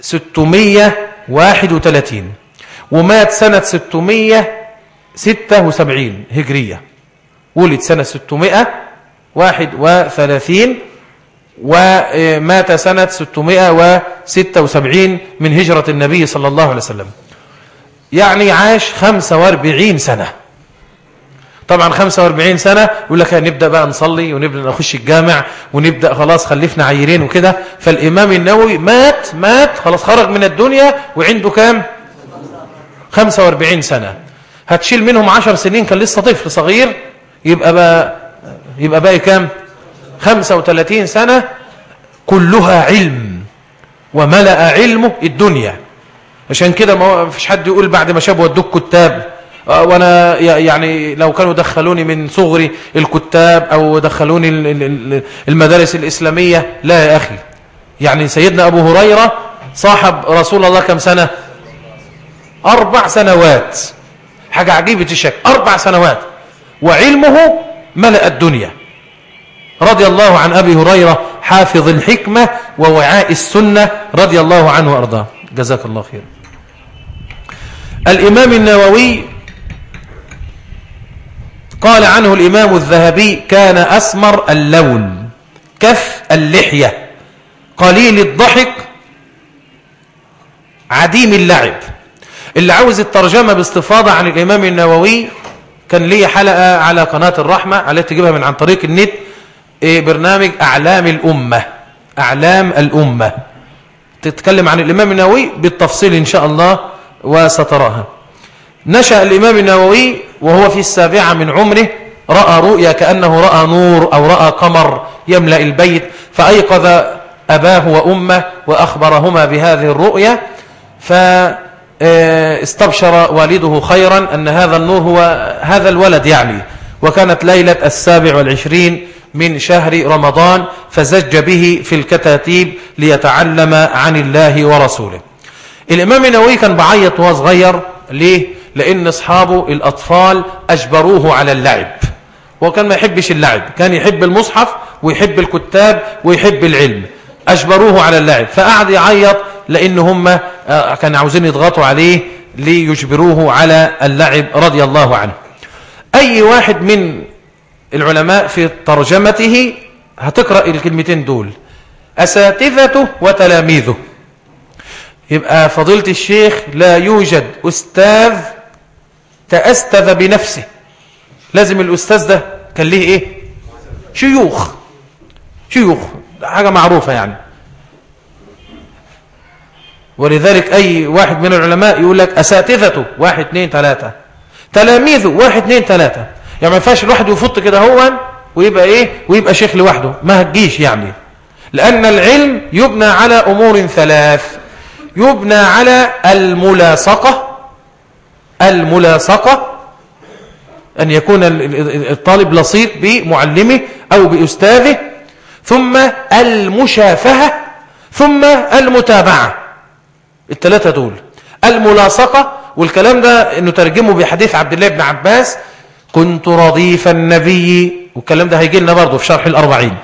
631 ومات سنة 676 هجرية. ولد سنة 631 ومات سنة 676 من هجرة النبي صلى الله عليه وسلم. يعني عاش 45 سنة. طبعا 45 سنة يقول لك نبدأ بقى نصلي ونبدأ نخش الجامع ونبدأ خلاص خلفنا عيرين وكده. فالإمام النووي مات مات خلاص خرج من الدنيا وعنده كام؟ 45 سنة. هتشيل منهم 10 سنين كان لسه طفل صغير يبقى بقى يبقى باقي كام؟ 35 سنة. كلها علم وملأ علمه الدنيا. عشان كده ما فيش حد يقول بعد ما شاب ودوك كتاب وأنا يعني لو كانوا دخلوني من صغري الكتاب أو دخلوني المدارس الاسلامية لا يا أخي. يعني سيدنا ابو هريرة صاحب رسول الله كم سنة؟ أربع سنوات. حاجة عجيبة الشكل أربع سنوات. وعلمه ملأ الدنيا. رضي الله عن أبي هريرة حافظ الحكمة ووعاء السنة رضي الله عنه وأرضاه. جزاك الله خير الإمام النووي قال عنه الإمام الذهبي كان أسمر اللون كف اللحية قليل الضحك عديم اللعب. اللي عاوز الترجمة باستفاضة عن الإمام النووي كان لي حلقة على قناة الرحمة على تجيبها من عن طريق النت إيه برنامج أعلام الأمة أعلام الأمة. تتكلم عن الإمام النووي بالتفصيل إن شاء الله وستراها. نشأ الإمام النووي وهو في السابعة من عمره رأى رؤيا كأنه رأى نور أو رأى قمر يملأ البيت فأيقظ أباه وأمه وأخبرهما بهذه الرؤيا فاستبشر والده خيرا أن هذا النور هو هذا الولد يعني وكانت ليلة السابع والعشرين من شهر رمضان فزج به في الكتاتيب ليتعلم عن الله ورسوله الإمام النووي كان بعيط وهو صغير ليه؟ لأن أصحابه الأطفال أجبروه على اللعب. وكان ما يحبش اللعب كان يحب المصحف ويحب الكتاب ويحب العلم. أجبروه على اللعب فقعد يعيط لأن هم آه، كانوا عاوزين يضغطوا عليه ليجبروه على اللعب رضي الله عنه. أي واحد من العلماء في ترجمته هتقرأ الكلمتين دول أساتذته وتلاميذه. يبقى فضيلة الشيخ لا يوجد أستاذ تأستذ بنفسه. لازم الأستاذ ده كان ليه إيه؟ شيوخ. شيوخ. حاجة معروفة يعني. ولذلك أي واحد من العلماء يقول لك أساتذته واحد اثنين ثلاثة تلاميذه واحد اثنين ثلاثة يعني ما ينفعش الواحد يفط كده هو ويبقى إيه؟ ويبقى شيخ لوحده. ما هتجيش يعني. لأن العلم يبنى على أمور ثلاث. يبنى على الملاصقة الملاصقة أن يكون الطالب لصيق بمعلمه أو بأستاذه ثم المشافهة ثم المتابعة. الثلاثة دول. الملاصقة والكلام ده نترجمه بحديث عبد الله بن عباس كنت رضيف النبي والكلام ده هيجي لنا برضه في شرح الأربعين.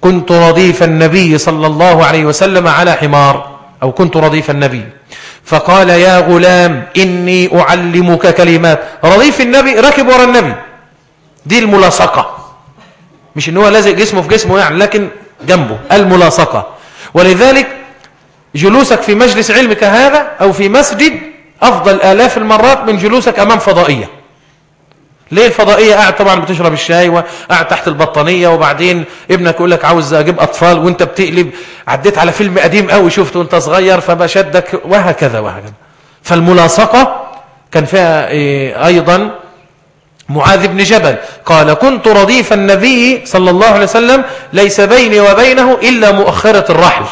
كنت رضيف النبي صلى الله عليه وسلم على حمار أو كنت رضيف النبي فقال يا غلام إني أعلمك كلمات. رضيف النبي ركب ورا النبي. دي الملاصقة. مش إن هو لازق جسمه في جسمه يعني لكن جنبه. الملاصقة. ولذلك جلوسك في مجلس علمك هذا أو في مسجد أفضل آلاف المرات من جلوسك أمام فضائية. ليه الفضائية؟ قاعد طبعا بتشرب الشاي وقاعد تحت البطانية وبعدين ابنك يقول لك عاوز أجيب أطفال وأنت بتقلب. عديت على فيلم قديم قوي شفته وأنت صغير فبشدك وهكذا وهكذا. فالملاصقة كان فيها إيه أيضا معاذ بن جبل. قال كنت رديف النبي صلى الله عليه وسلم ليس بيني وبينه إلا مؤخرة الرحل.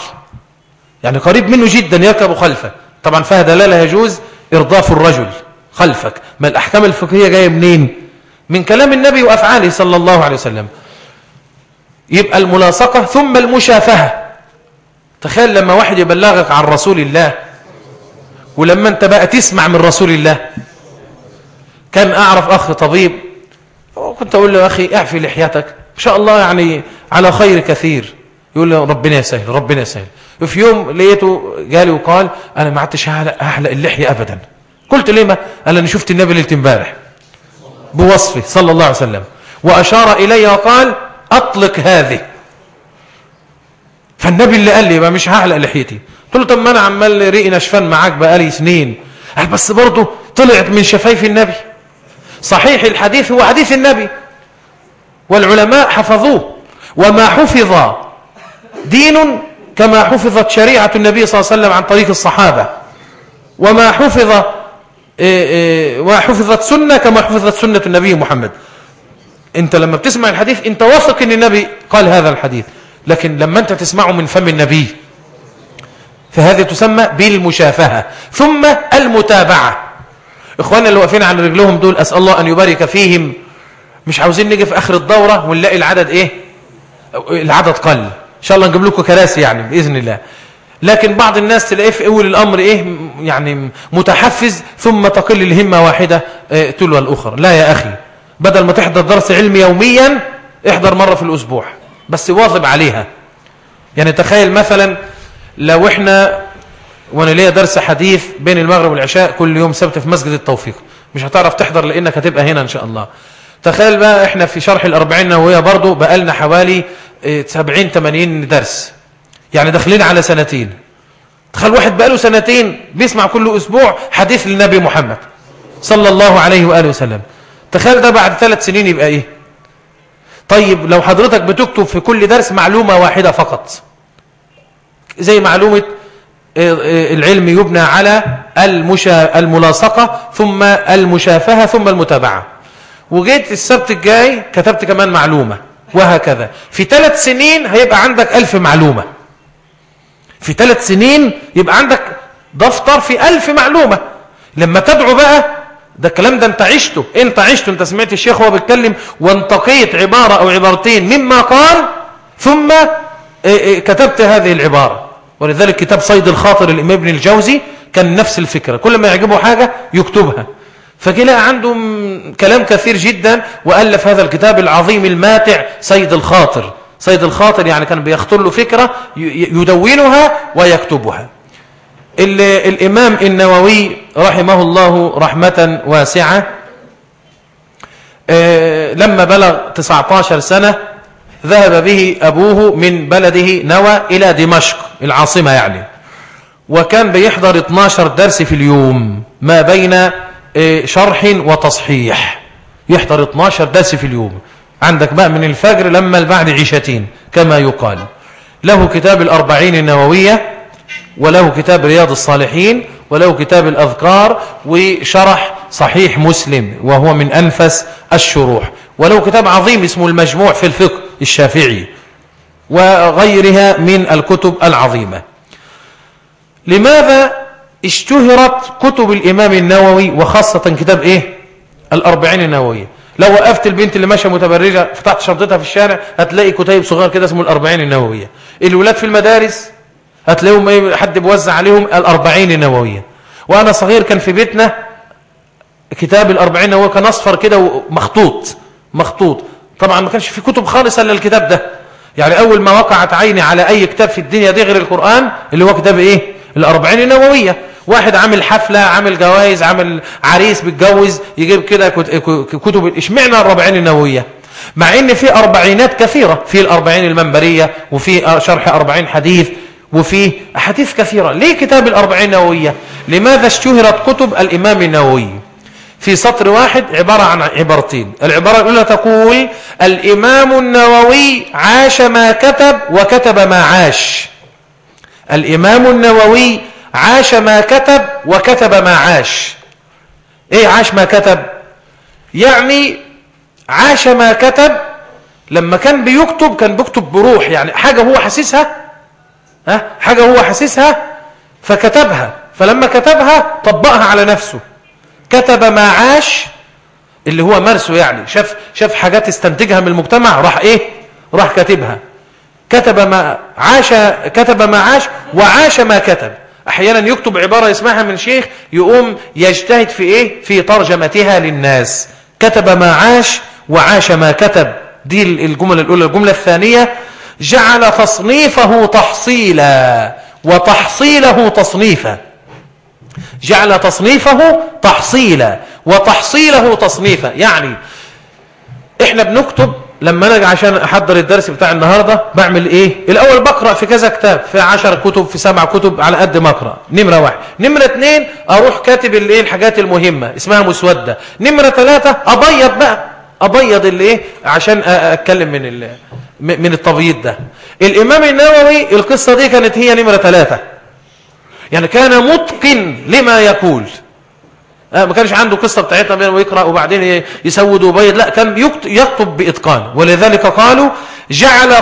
يعني قريب منه جدا يركب خلفه. طبعا فيها دلالة يجوز إرضاف الرجل خلفك. ما الأحكام الفقهية جاية منين؟ من كلام النبي وأفعاله صلى الله عليه وسلم. يبقى الملاصقة ثم المشافهة. تخيل لما واحد يبلغك عن رسول الله ولما انت بقى تسمع من رسول الله. كان أعرف أخ طبيب كنت أقول له أخي اعفي لحياتك إن شاء الله يعني على خير كثير. يقول لي ربنا يسهل ربنا يسهل. في يوم لقيته جالي وقال أنا ما عدتش هحلق اللحية أبدا. قلت ليه ما؟ قال أنا شفت النبي ليلة امبارح. بوصفه صلى الله عليه وسلم. وأشار إلي وقال أطلق هذه. فالنبي اللي قال لي ما مش هحلق لحيتي. قلت له طب ما أنا عمال ريقي نشفان معاك بقالي سنين. قال بس برضه طلعت من شفايف النبي. صحيح الحديث هو حديث النبي. والعلماء حفظوه. وما حفظ دين كما حفظت شريعة النبي صلى الله عليه وسلم عن طريق الصحابة. وما حفظ وحفظت سنة كما حفظت سنة النبي محمد. أنت لما بتسمع الحديث أنت واثق إن النبي قال هذا الحديث. لكن لما أنت تسمعه من فم النبي فهذه تسمى بالمشافهة. ثم المتابعة. إخواننا اللي واقفين على رجلهم دول أسأل الله أن يبارك فيهم. مش عاوزين نيجي في آخر الدورة ونلاقي العدد إيه؟ العدد قل. إن شاء الله نجيب لكم كراسي يعني بإذن الله. لكن بعض الناس تلاقيه في أول الأمر إيه يعني متحفز ثم تقل الهمة واحدة إيه تلو الأخرى. لا يا أخي بدل ما تحضر درس علم يوميا احضر مرة في الأسبوع. بس واظب عليها. يعني تخيل مثلا لو إحنا وأنا ليا درس حديث بين المغرب والعشاء كل يوم سبت في مسجد التوفيق. مش هتعرف تحضر لأنك هتبقى هنا إن شاء الله. تخيل بقى إحنا في شرح الأربعين نووية برضو بقالنا حوالي 70 80 درس. يعني داخلين على سنتين. تخيل واحد بقاله سنتين بيسمع كل أسبوع حديث للنبي محمد صلى الله عليه وآله وسلم. تخيل ده بعد ثلاث سنين يبقى إيه؟ طيب لو حضرتك بتكتب في كل درس معلومة واحدة فقط. زي معلومة العلم يبنى على المشا... الملاصقة ثم المشافهة ثم المتابعة. وجيت السبت الجاي كتبت كمان معلومة وهكذا. في ثلاث سنين هيبقى عندك ألف معلومة. في ثلاث سنين يبقى عندك دفتر في ألف معلومة. لما تدعو بقى ده الكلام ده انت عشته. انت عشته انت سمعت الشيخ وهو بيتكلم وانتقيت عبارة أو عبارتين مما قال ثم كتبت هذه العبارة. ولذلك كتاب صيد الخاطر الإمام ابن الجوزي كان نفس الفكرة. كل ما يعجبه حاجة يكتبها. فجلاء عنده كلام كثير جدا وألف هذا الكتاب العظيم الماتع صيد الخاطر. صيد الخاطر يعني كان بيخطر له فكرة يدونها ويكتبها. الإمام النووي رحمه الله رحمة واسعة لما بلغ 19 سنة ذهب به أبوه من بلده نوى إلى دمشق العاصمة يعني. وكان بيحضر 12 درس في اليوم ما بين شرح وتصحيح. يحضر 12 درس في اليوم. عندك بقى من الفجر لما البعد عشتين كما يقال. له كتاب الأربعين النووية وله كتاب رياض الصالحين وله كتاب الأذكار وشرح صحيح مسلم وهو من أنفس الشروح. وله كتاب عظيم اسمه المجموع في الفقه الشافعي وغيرها من الكتب العظيمة. لماذا اشتهرت كتب الإمام النووي وخاصة كتاب إيه؟ الأربعين النووية؟ لو وقفت البنت اللي ماشية متبرجة فتحت شنطتها في الشارع هتلاقي كتيب صغير كده اسمه الأربعين النووية. الولاد في المدارس هتلاقيهم إيه حد بيوزع عليهم الأربعين النووية. وأنا صغير كان في بيتنا كتاب الأربعين هو كان أصفر كده مخطوط مخطوط. طبعا ما كانش في كتب خالص إلا الكتاب ده. يعني أول ما وقعت عيني على أي كتاب في الدنيا دي غير القرآن اللي هو كتاب إيه؟ الأربعين النووية. واحد عامل حفلة عامل جوائز عامل عريس بيتجوز يجيب كده كتب اشمعنى الأربعين النووية؟ مع إن في أربعينات كثيرة في الأربعين المنبرية وفي شرح أربعين حديث وفي أحاديث كثيرة. ليه كتاب الأربعين النووية؟ لماذا اشتهرت كتب الإمام النووي؟ في سطر واحد عبارة عن عبارتين. العبارة الأولى تقول الإمام النووي عاش ما كتب وكتب ما عاش. الإمام النووي عاش ما كتب وكتب ما عاش. إيه عاش ما كتب؟ يعني عاش ما كتب لما كان بيكتب كان بيكتب بروح يعني حاجة هو حاسسها ها؟ حاجة هو حاسسها فكتبها. فلما كتبها طبقها على نفسه. كتب ما عاش اللي هو مرسه يعني شاف شاف حاجات استنتجها من المجتمع راح إيه؟ راح كاتبها. كتب ما عاش كتب ما عاش وعاش ما كتب. أحيانا يكتب عبارة يسمعها من شيخ يقوم يجتهد في إيه؟ في ترجمتها للناس. كتب ما عاش وعاش ما كتب. دي الجملة الأولى. الجملة الثانية جعل تصنيفه تحصيلا وتحصيله تصنيفا. جعل تصنيفه تحصيلا وتحصيله تصنيفا. يعني إحنا بنكتب لما أنا عشان أحضر الدرس بتاع النهاردة بعمل إيه؟ الأول بقرأ في كذا كتاب في عشر كتب في سبع كتب على قد ما أقرأ. نمرة واحد. نمرة اتنين أروح كاتب الإيه؟ الحاجات المهمة اسمها مسودة. نمرة ثلاثة أبيض بقى. أبيض الايه عشان أتكلم من من التبييض ده. الإمام النووي القصة دي كانت هي نمرة ثلاثة يعني كان متقن لما يقول. ما كانش عنده قصة بتاعتنا بينه ويقرأ وبعدين يسود وبيض. لا كان يكتب بإتقان. ولذلك قالوا جعل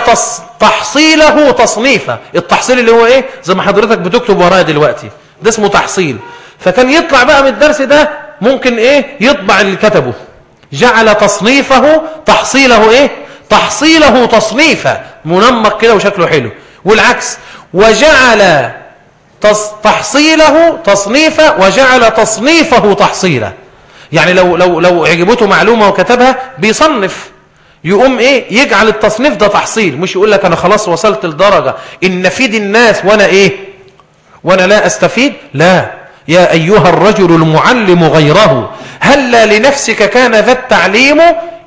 تحصيله تصنيفا. التحصيل اللي هو إيه؟ زي ما حضرتك بتكتب ورايا دلوقتي. ده اسمه تحصيل. فكان يطلع بقى من الدرس ده ممكن إيه؟ يطبع اللي كتبه. جعل تصنيفه تحصيله إيه؟ تحصيله تصنيفا. منمق كده وشكله حلو. والعكس وجعل تحصيله تصنيفا وجعل تصنيفه تحصيلا. يعني لو لو لو عجبته معلومة وكتبها بيصنف. يقوم إيه؟ يجعل التصنيف ده تحصيل. مش يقول لك أنا خلاص وصلت لدرجة. إن نفيد الناس وأنا إيه؟ وأنا لا أستفيد؟ لا. يا أيها الرجل المعلم غيره هلا لنفسك كان ذا التعليم؟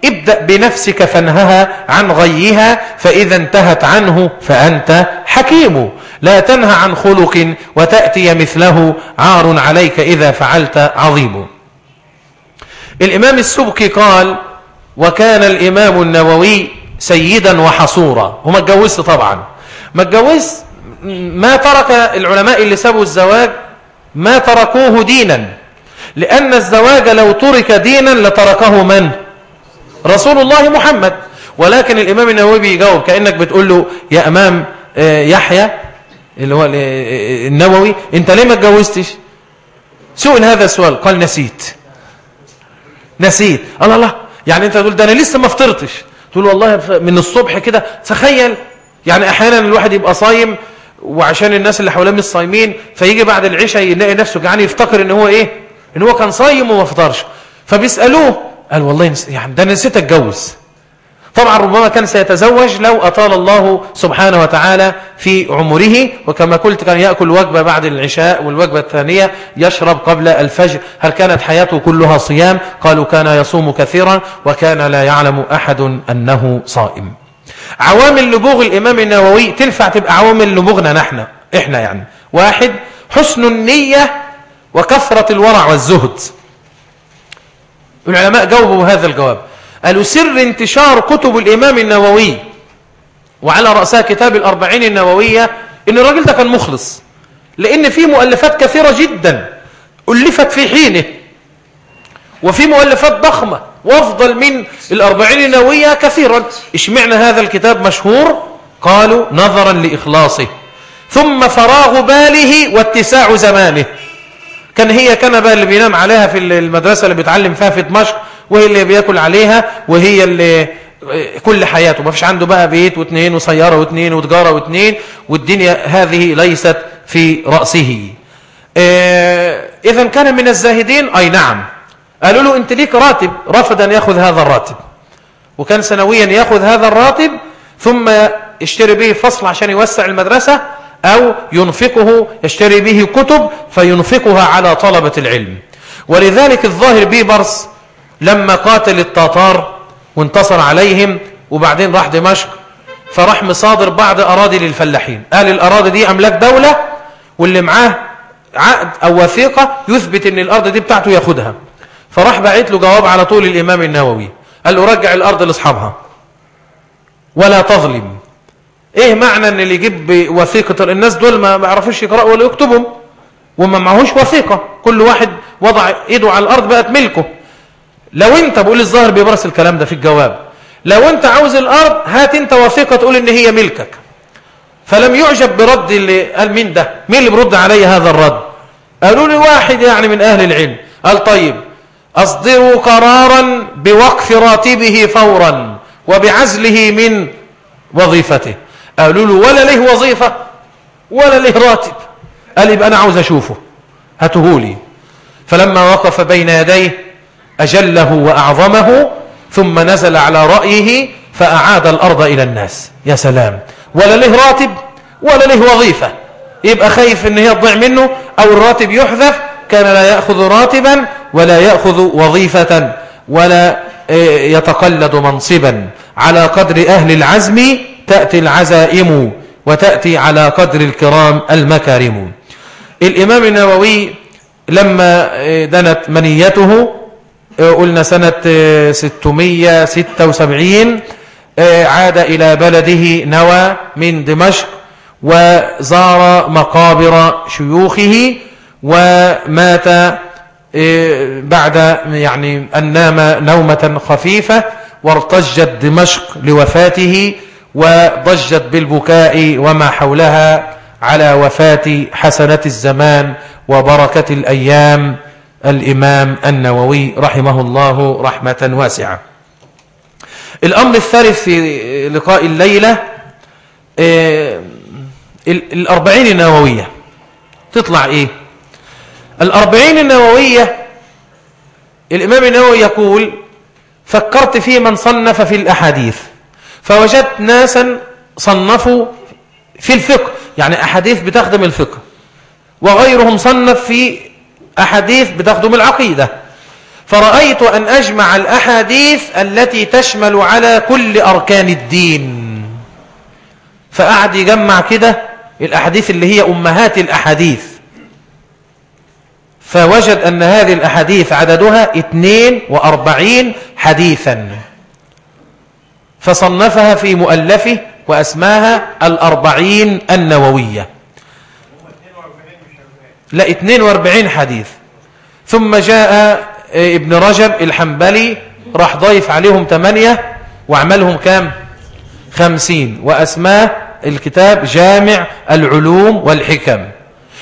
ابدأ بنفسك فانهها عن غيها فإذا انتهت عنه فأنت حكيم. لا تنهى عن خلق وتأتي مثله عار عليك إذا فعلت عظيم. الإمام السبكي قال وكان الإمام النووي سيدا وحصورا. وما اتجوزت طبعا. ما اتجوز ما ترك العلماء اللي سابوا الزواج ما تركوه دينا. لأن الزواج لو ترك دينا لتركه من؟ رسول الله محمد. ولكن الإمام النووي بيجاوب كأنك بتقول له يا أمام يحيى اللي هو النووي انت ليه ما اتجوزتش؟ سئل هذا السؤال. قال نسيت. نسيت. الله الله يعني انت تقول ده أنا لسه ما فطرتش. تقول والله من الصبح كده. تخيل. يعني أحيانا الواحد يبقى صايم وعشان الناس اللي حواليه مش صايمين فيجي بعد العشاء يلاقي نفسه جعان يفتكر ان هو إيه؟ ان هو كان صايم وما فطرش. فبيسألوه قال والله يعني ده أنا نسيت أتجوز. طبعا ربما كان سيتزوج لو أطال الله سبحانه وتعالى في عمره وكما قلت كان يأكل وجبة بعد العشاء والوجبة الثانية يشرب قبل الفجر. هل كانت حياته كلها صيام؟ قالوا كان يصوم كثيرا وكان لا يعلم أحد أنه صائم. عوامل نبوغ الإمام النووي تنفع تبقى عوامل نبوغنا نحن إحنا يعني. واحد حسن النية وكثرة الورع والزهد. العلماء جاوبوا هذا الجواب. قالوا سر انتشار كتب الإمام النووي وعلى رأسها كتاب الأربعين النووية إن الراجل ده كان مخلص لأن في مؤلفات كثيرة جدا ألفت في حينه وفي مؤلفات ضخمة وأفضل من الأربعين النووية كثيرا. اشمعنا هذا الكتاب مشهور؟ قالوا نظرا لإخلاصه. ثم فراغ باله واتساع زمانه. كان هي كنبة اللي بينام عليها في المدرسة اللي بيتعلم فيها في دمشق وهي اللي بياكل عليها وهي اللي كل حياته. ما فيش عنده بقى بيت واثنين وسيارة واثنين وتجارة واثنين والدنيا هذه ليست في رأسه. إذا كان من الزاهدين أي نعم. قالوا له أنت ليك راتب رفض ان يأخذ هذا الراتب. وكان سنويا يأخذ هذا الراتب ثم يشتري به فصل عشان يوسع المدرسة أو ينفقه يشتري به كتب فينفقها على طلبة العلم. ولذلك الظاهر بيبرس لما قاتل التتار وانتصر عليهم وبعدين راح دمشق فراح مصادر بعض أراضي للفلاحين. قال الأراضي دي أملاك دولة واللي معاه عقد أو وثيقة يثبت أن الأرض دي بتاعته ياخدها. فراح بعت له جواب على طول الإمام النووي. قال له رجع الأرض لأصحابها. ولا تظلم. إيه معنى إن اللي يجيب وثيقة؟ الناس دول ما بيعرفوش يقرأوا ولا يكتبوا وما معهوش وثيقة. كل واحد وضع إيده على الأرض بقت ملكه. لو انت بقول الظاهر بيبرس الكلام ده في الجواب. لو انت عاوز الأرض هات انت وثيقة تقول إن هي ملكك. فلم يعجب برد اللي قال مين ده؟ مين اللي برد علي هذا الرد؟ قالوا لي واحد يعني من أهل العلم. قال طيب اصدروا قرارا بوقف راتبه فورا وبعزله من وظيفته. قالوا له ولا له وظيفة ولا له راتب. قال يبقى أنا عاوز أشوفه. هاتهولي فلما وقف بين يديه أجله وأعظمه ثم نزل على رأيه فأعاد الأرض إلى الناس. يا سلام. ولا له راتب ولا له وظيفة. يبقى خايف إن هي تضيع منه أو الراتب يحذف كان لا يأخذ راتبا ولا يأخذ وظيفة ولا يتقلد منصبا. على قدر أهل العزم تأتي العزائم وتأتي على قدر الكرام المكارم. الإمام النووي لما دنت منيته قلنا سنة 676 عاد إلى بلده نوى من دمشق وزار مقابر شيوخه ومات بعد يعني أن نام نومة خفيفة وارتجت دمشق لوفاته وضجت بالبكاء وما حولها على وفاة حسنة الزمان وبركة الأيام. الإمام النووي رحمه الله رحمة واسعة. الأمر الثالث في لقاء الليلة الأربعين النووية. تطلع إيه؟ الأربعين النووية الإمام النووي يقول فكرت في من صنف في الأحاديث فوجدت ناسا صنفوا في الفقه. يعني أحاديث بتخدم الفقه وغيرهم صنف في أحاديث بتخدم العقيدة. فرأيت أن أجمع الأحاديث التي تشمل على كل أركان الدين. فقعد يجمع كده الأحاديث اللي هي أمهات الأحاديث. فوجد أن هذه الأحاديث عددها 42 حديثا. فصنفها في مؤلفه وأسماها الأربعين النووية. لا 42 حديث. ثم جاء ابن رجب الحنبلي راح ضيف عليهم ثمانية وعملهم كام؟ خمسين. وأسماه الكتاب جامع العلوم والحكم.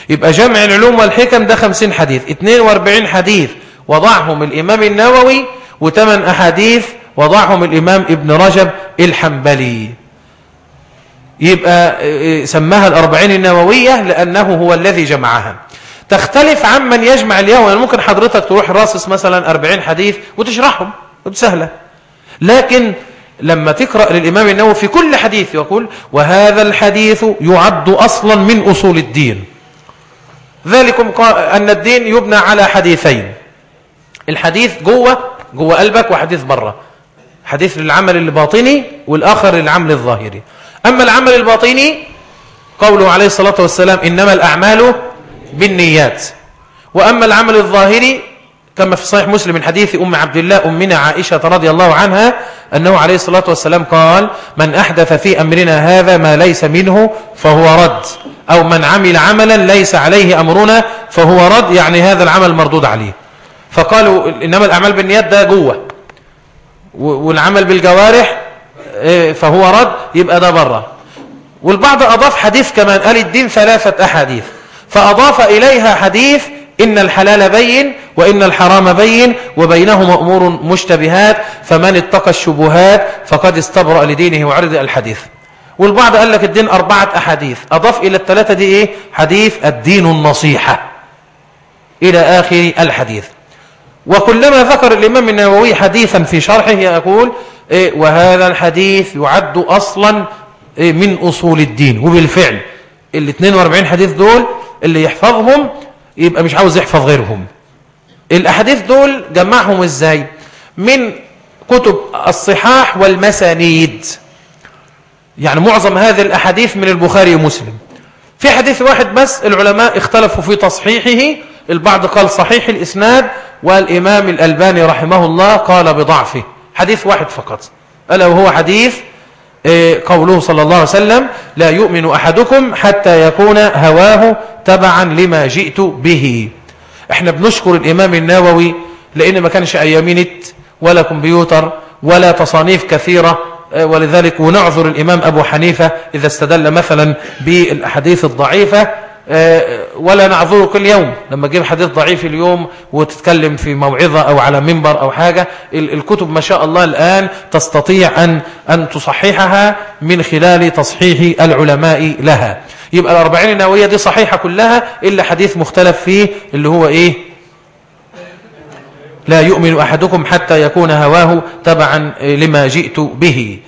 يبقى جمع العلوم والحكم ده خمسين حديث. 42 حديث وضعهم الإمام النووي وثمان أحاديث وضعهم الإمام ابن رجب الحنبلي. يبقى سماها الأربعين النووية لأنه هو الذي جمعها. تختلف عمن يجمع اليوم. يعني ممكن حضرتك تروح راصص مثلا أربعين حديث وتشرحهم سهلة. لكن لما تقرأ للإمام النووي في كل حديث يقول وهذا الحديث يعد أصلا من أصول الدين. ذلكم أن الدين يبنى على حديثين. الحديث جوة جوة قلبك وحديث بره حديث للعمل الباطني والآخر للعمل الظاهري. أما العمل الباطني قوله عليه الصلاة والسلام إنما الأعمال بالنيات. وأما العمل الظاهري كما في صحيح مسلم من حديث أم عبد الله أمنا عائشة رضي الله عنها أنه عليه الصلاة والسلام قال من أحدث في أمرنا هذا ما ليس منه فهو رد أو من عمل عملا ليس عليه أمرنا فهو رد. يعني هذا العمل مردود عليه. فقالوا إنما الأعمال بالنيات ده جوه والعمل بالجوارح فهو رد يبقى ده بره. والبعض أضاف حديث كمان قال الدين ثلاثة أحاديث. فأضاف إليها حديث إن الحلال بين وإن الحرام بين وبينهما أمور مشتبهات فمن اتقى الشبهات فقد استبرأ لدينه وعرض الحديث. والبعض قال لك الدين أربعة أحاديث. أضاف إلى الثلاثة دي إيه؟ حديث الدين النصيحة. إلى آخر الحديث. وكلما ذكر الإمام النووي حديثا في شرحه يقول إيه؟ وهذا الحديث يعد أصلا إيه؟ من أصول الدين وبالفعل. ال 42 حديث دول اللي يحفظهم يبقى مش عاوز يحفظ غيرهم. الأحاديث دول جمعهم إزاي؟ من كتب الصحاح والمسانيد. يعني معظم هذه الأحاديث من البخاري ومسلم. في حديث واحد بس العلماء اختلفوا في تصحيحه البعض قال صحيح الإسناد والإمام الألباني رحمه الله قال بضعفه. حديث واحد فقط. ألا وهو حديث قوله صلى الله عليه وسلم لا يؤمن أحدكم حتى يكون هواه تبعا لما جئت به. إحنا بنشكر الإمام النووي لأن ما كانش أيامي نت ولا كمبيوتر ولا تصانيف كثيرة إيه، ولذلك ونعذر الإمام أبو حنيفة إذا استدل مثلا بالأحاديث الضعيفة. ولا نعذره كل يوم. لما تجيب حديث ضعيف اليوم وتتكلم في موعظة أو على منبر أو حاجة الكتب ما شاء الله الآن تستطيع أن, أن تصححها من خلال تصحيح العلماء لها. يبقى الأربعين النووية دي صحيحة كلها إلا حديث مختلف فيه اللي هو إيه؟ لا يؤمن أحدكم حتى يكون هواه تبعا لما جئت به.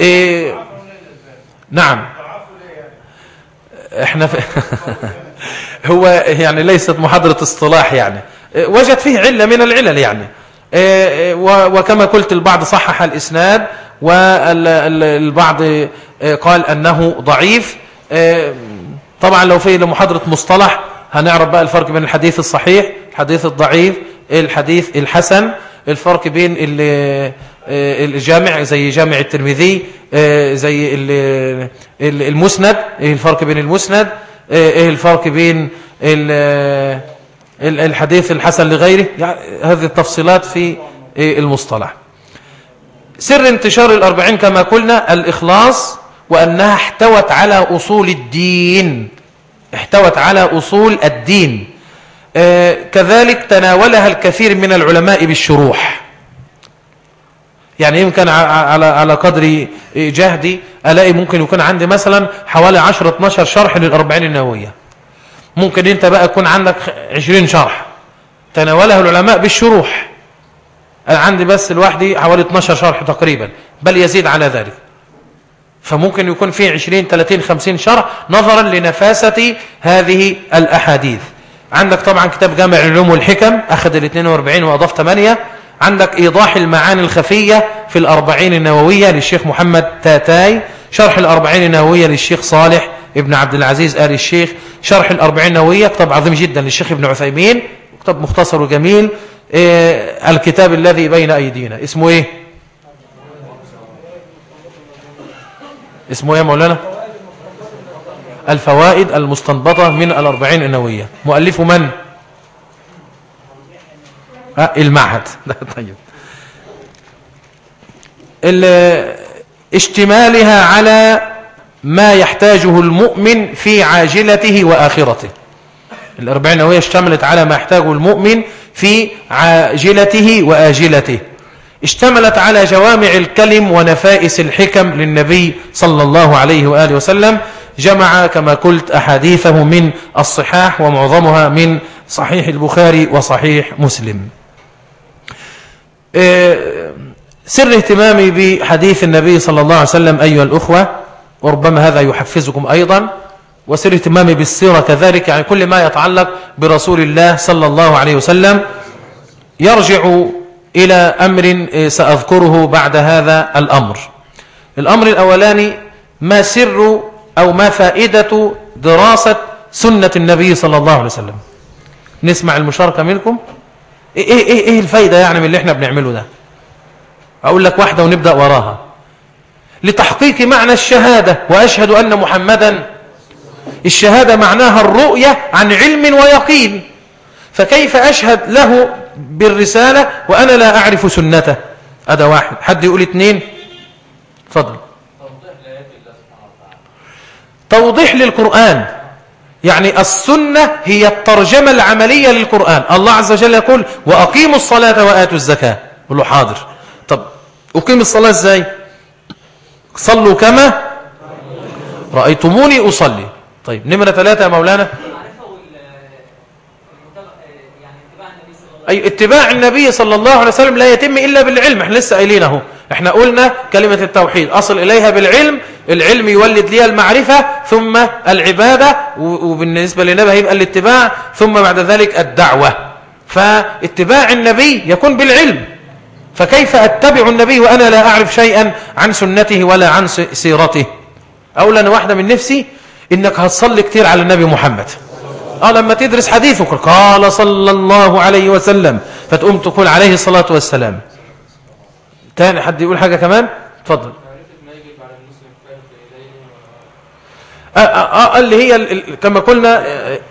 إيه؟ نعم. إحنا في هو يعني ليست محاضرة اصطلاح يعني. وجد فيه علة من العلل يعني. وكما قلت البعض صحح الإسناد والبعض قال أنه ضعيف. طبعا لو في محاضرة مصطلح هنعرف بقى الفرق بين الحديث الصحيح الحديث الضعيف الحديث الحسن الفرق بين الجامع زي جامع الترمذي زي المسند إيه الفرق بين المسند؟ آه، إيه الفرق بين الحديث الحسن لغيره؟ هذه التفصيلات في المصطلح. سر انتشار الأربعين كما قلنا الإخلاص وأنها احتوت على أصول الدين. احتوت على أصول الدين. كذلك تناولها الكثير من العلماء بالشروح. يعني يمكن على على قدر جهدي ألاقي ممكن يكون عندي مثلا حوالي 10 12 شرح للأربعين النووية. ممكن أنت بقى يكون عندك 20 شرح. تناولها العلماء بالشروح. أنا عندي بس لوحدي حوالي 12 شرح تقريبا. بل يزيد على ذلك. فممكن يكون في 20 30 50 شرح نظرا لنفاسة هذه الأحاديث. عندك طبعا كتاب جامع العلوم والحكم أخذ ال 42 وأضاف 8 عندك إيضاح المعاني الخفية في الأربعين النووية للشيخ محمد تاتاي شرح الأربعين النووية للشيخ صالح ابن عبد العزيز آل الشيخ شرح الأربعين النووية كتاب عظيم جدا للشيخ ابن عثيمين كتاب مختصر وجميل إيه الكتاب الذي بين أيدينا. اسمه إيه؟ اسمه إيه يا مولانا؟ الفوائد المستنبطة من الأربعين النووية. مؤلفه من؟ آه، المعهد. طيب. اشتمالها على ما يحتاجه المؤمن في عاجلته وآخرته. الأربعين نووية اشتملت على ما يحتاجه المؤمن في عاجلته وآجلته. اشتملت على جوامع الكلم ونفائس الحكم للنبي صلى الله عليه وآله وسلم. جمع كما قلت أحاديثه من الصحاح ومعظمها من صحيح البخاري وصحيح مسلم. سر اهتمامي بحديث النبي صلى الله عليه وسلم أيها الأخوة وربما هذا يحفزكم أيضا وسر اهتمامي بالسيرة كذلك يعني كل ما يتعلق برسول الله صلى الله عليه وسلم يرجع إلى أمر سأذكره بعد هذا الأمر. الأمر الأولاني ما سر أو ما فائدة دراسة سنة النبي صلى الله عليه وسلم. نسمع المشاركة منكم. إيه إيه إيه, إيه الفايدة يعني من اللي إحنا بنعمله ده؟ أقول لك واحدة ونبدأ وراها. لتحقيق معنى الشهادة وأشهد أن محمدا الشهادة معناها الرؤية عن علم ويقين. فكيف أشهد له بالرسالة وأنا لا أعرف سنته؟ هذا واحد. حد يقول اثنين؟ تفضل. توضيح للقرآن. يعني السنة هي الترجمة العملية للقرآن. الله عز وجل يقول وأقيموا الصلاة وآتوا الزكاة. يقول له حاضر. طب أقيم الصلاة إزاي؟ صلوا كما رأيتموني أصلي. طيب نمرة ثلاثة يا مولانا. أي اتباع النبي صلى الله عليه وسلم لا يتم إلا بالعلم. إحنا لسه قايلين أهو. إحنا قلنا كلمة التوحيد أصل إليها بالعلم العلم يولد لي المعرفة ثم العبادة وبالنسبة للنبي هيبقى الاتباع ثم بعد ذلك الدعوة. فاتباع النبي يكون بالعلم. فكيف أتبع النبي وأنا لا أعرف شيئا عن سنته ولا عن سيرته؟ أقول أنا واحدة من نفسي إنك هتصلي كتير على النبي محمد. آه لما تدرس حديثه قال صلى الله عليه وسلم فتقوم تقول عليه الصلاة والسلام. تاني حد يقول حاجة كمان؟ تفضل آه، آه، آه، اللي هي كما قلنا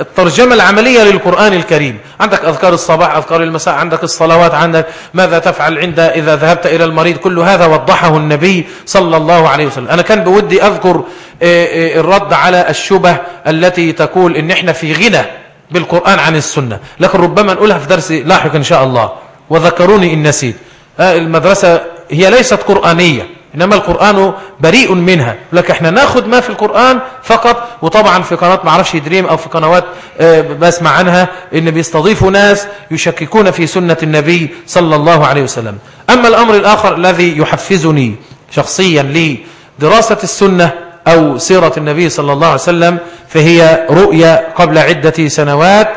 الترجمة العملية للقرآن الكريم. عندك أذكار الصباح أذكار المساء عندك الصلوات عندك ماذا تفعل عند إذا ذهبت إلى المريض. كل هذا وضحه النبي صلى الله عليه وسلم. أنا كان بودي أذكر الرد على الشبه التي تقول إن إحنا في غنى بالقرآن عن السنة. لكن ربما نقولها في درس لاحق إن شاء الله. وذكروني إن نسيت. المدرسة هي ليست قرآنية إنما القرآن بريء منها. لك إحنا ناخد ما في القرآن فقط وطبعا في قناة معرفش دريم أو في قنوات آه، بسمع عنها إن بيستضيفوا ناس يشككون في سنة النبي صلى الله عليه وسلم. أما الأمر الآخر الذي يحفزني شخصيا لدراسة السنة أو سيرة النبي صلى الله عليه وسلم فهي رؤية قبل عدة سنوات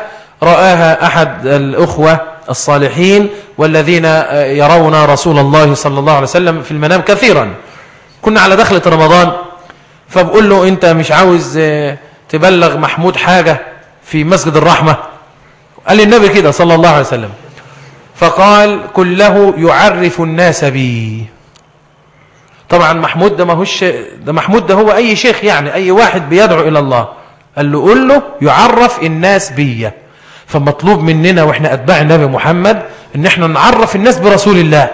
رآها أحد الأخوة الصالحين والذين يرون رسول الله صلى الله عليه وسلم في المنام كثيرا. كنا على دخلة رمضان فبقول له أنت مش عاوز تبلغ محمود حاجة في مسجد الرحمة؟ قال لي النبي كده صلى الله عليه وسلم. فقال كله يعرف الناس بي. طبعا محمود ده ما هوش ده محمود ده هو أي شيخ يعني أي واحد بيدعو إلى الله. قال له قول له يعرف الناس بي. فمطلوب مننا وإحنا أتباع النبي محمد إن إحنا نعرف الناس برسول الله.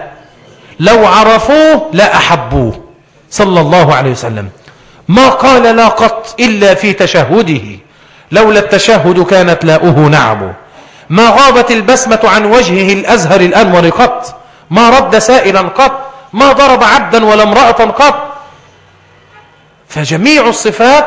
لو عرفوه لا أحبوه. صلى الله عليه وسلم. ما قال لا قط إلا في تشهده. لولا التشهد كانت لاؤه نعم. ما غابت البسمة عن وجهه الأزهر الأنور قط. ما رد سائلا قط. ما ضرب عبدا ولا امرأة قط. فجميع الصفات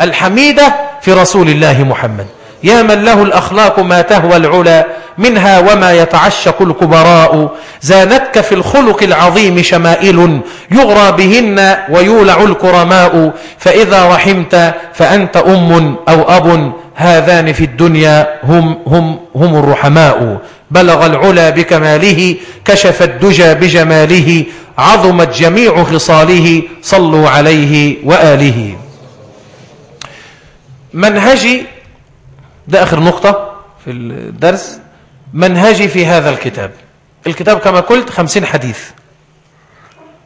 الحميدة في رسول الله محمد. يا من له الأخلاق ما تهوى العلا منها وما يتعشق الكبراء. زانتك في الخلق العظيم شمائل يغرى بهن ويولع الكرماء. فإذا رحمت فأنت أم أو أب هذان في الدنيا هم, هم, هم الرحماء. بلغ العلا بكماله كشف الدجى بجماله عظمت جميع خصاله صلوا عليه وآله. منهجي ده آخر نقطة في الدرس. منهجي في هذا الكتاب. الكتاب كما قلت خمسين حديث.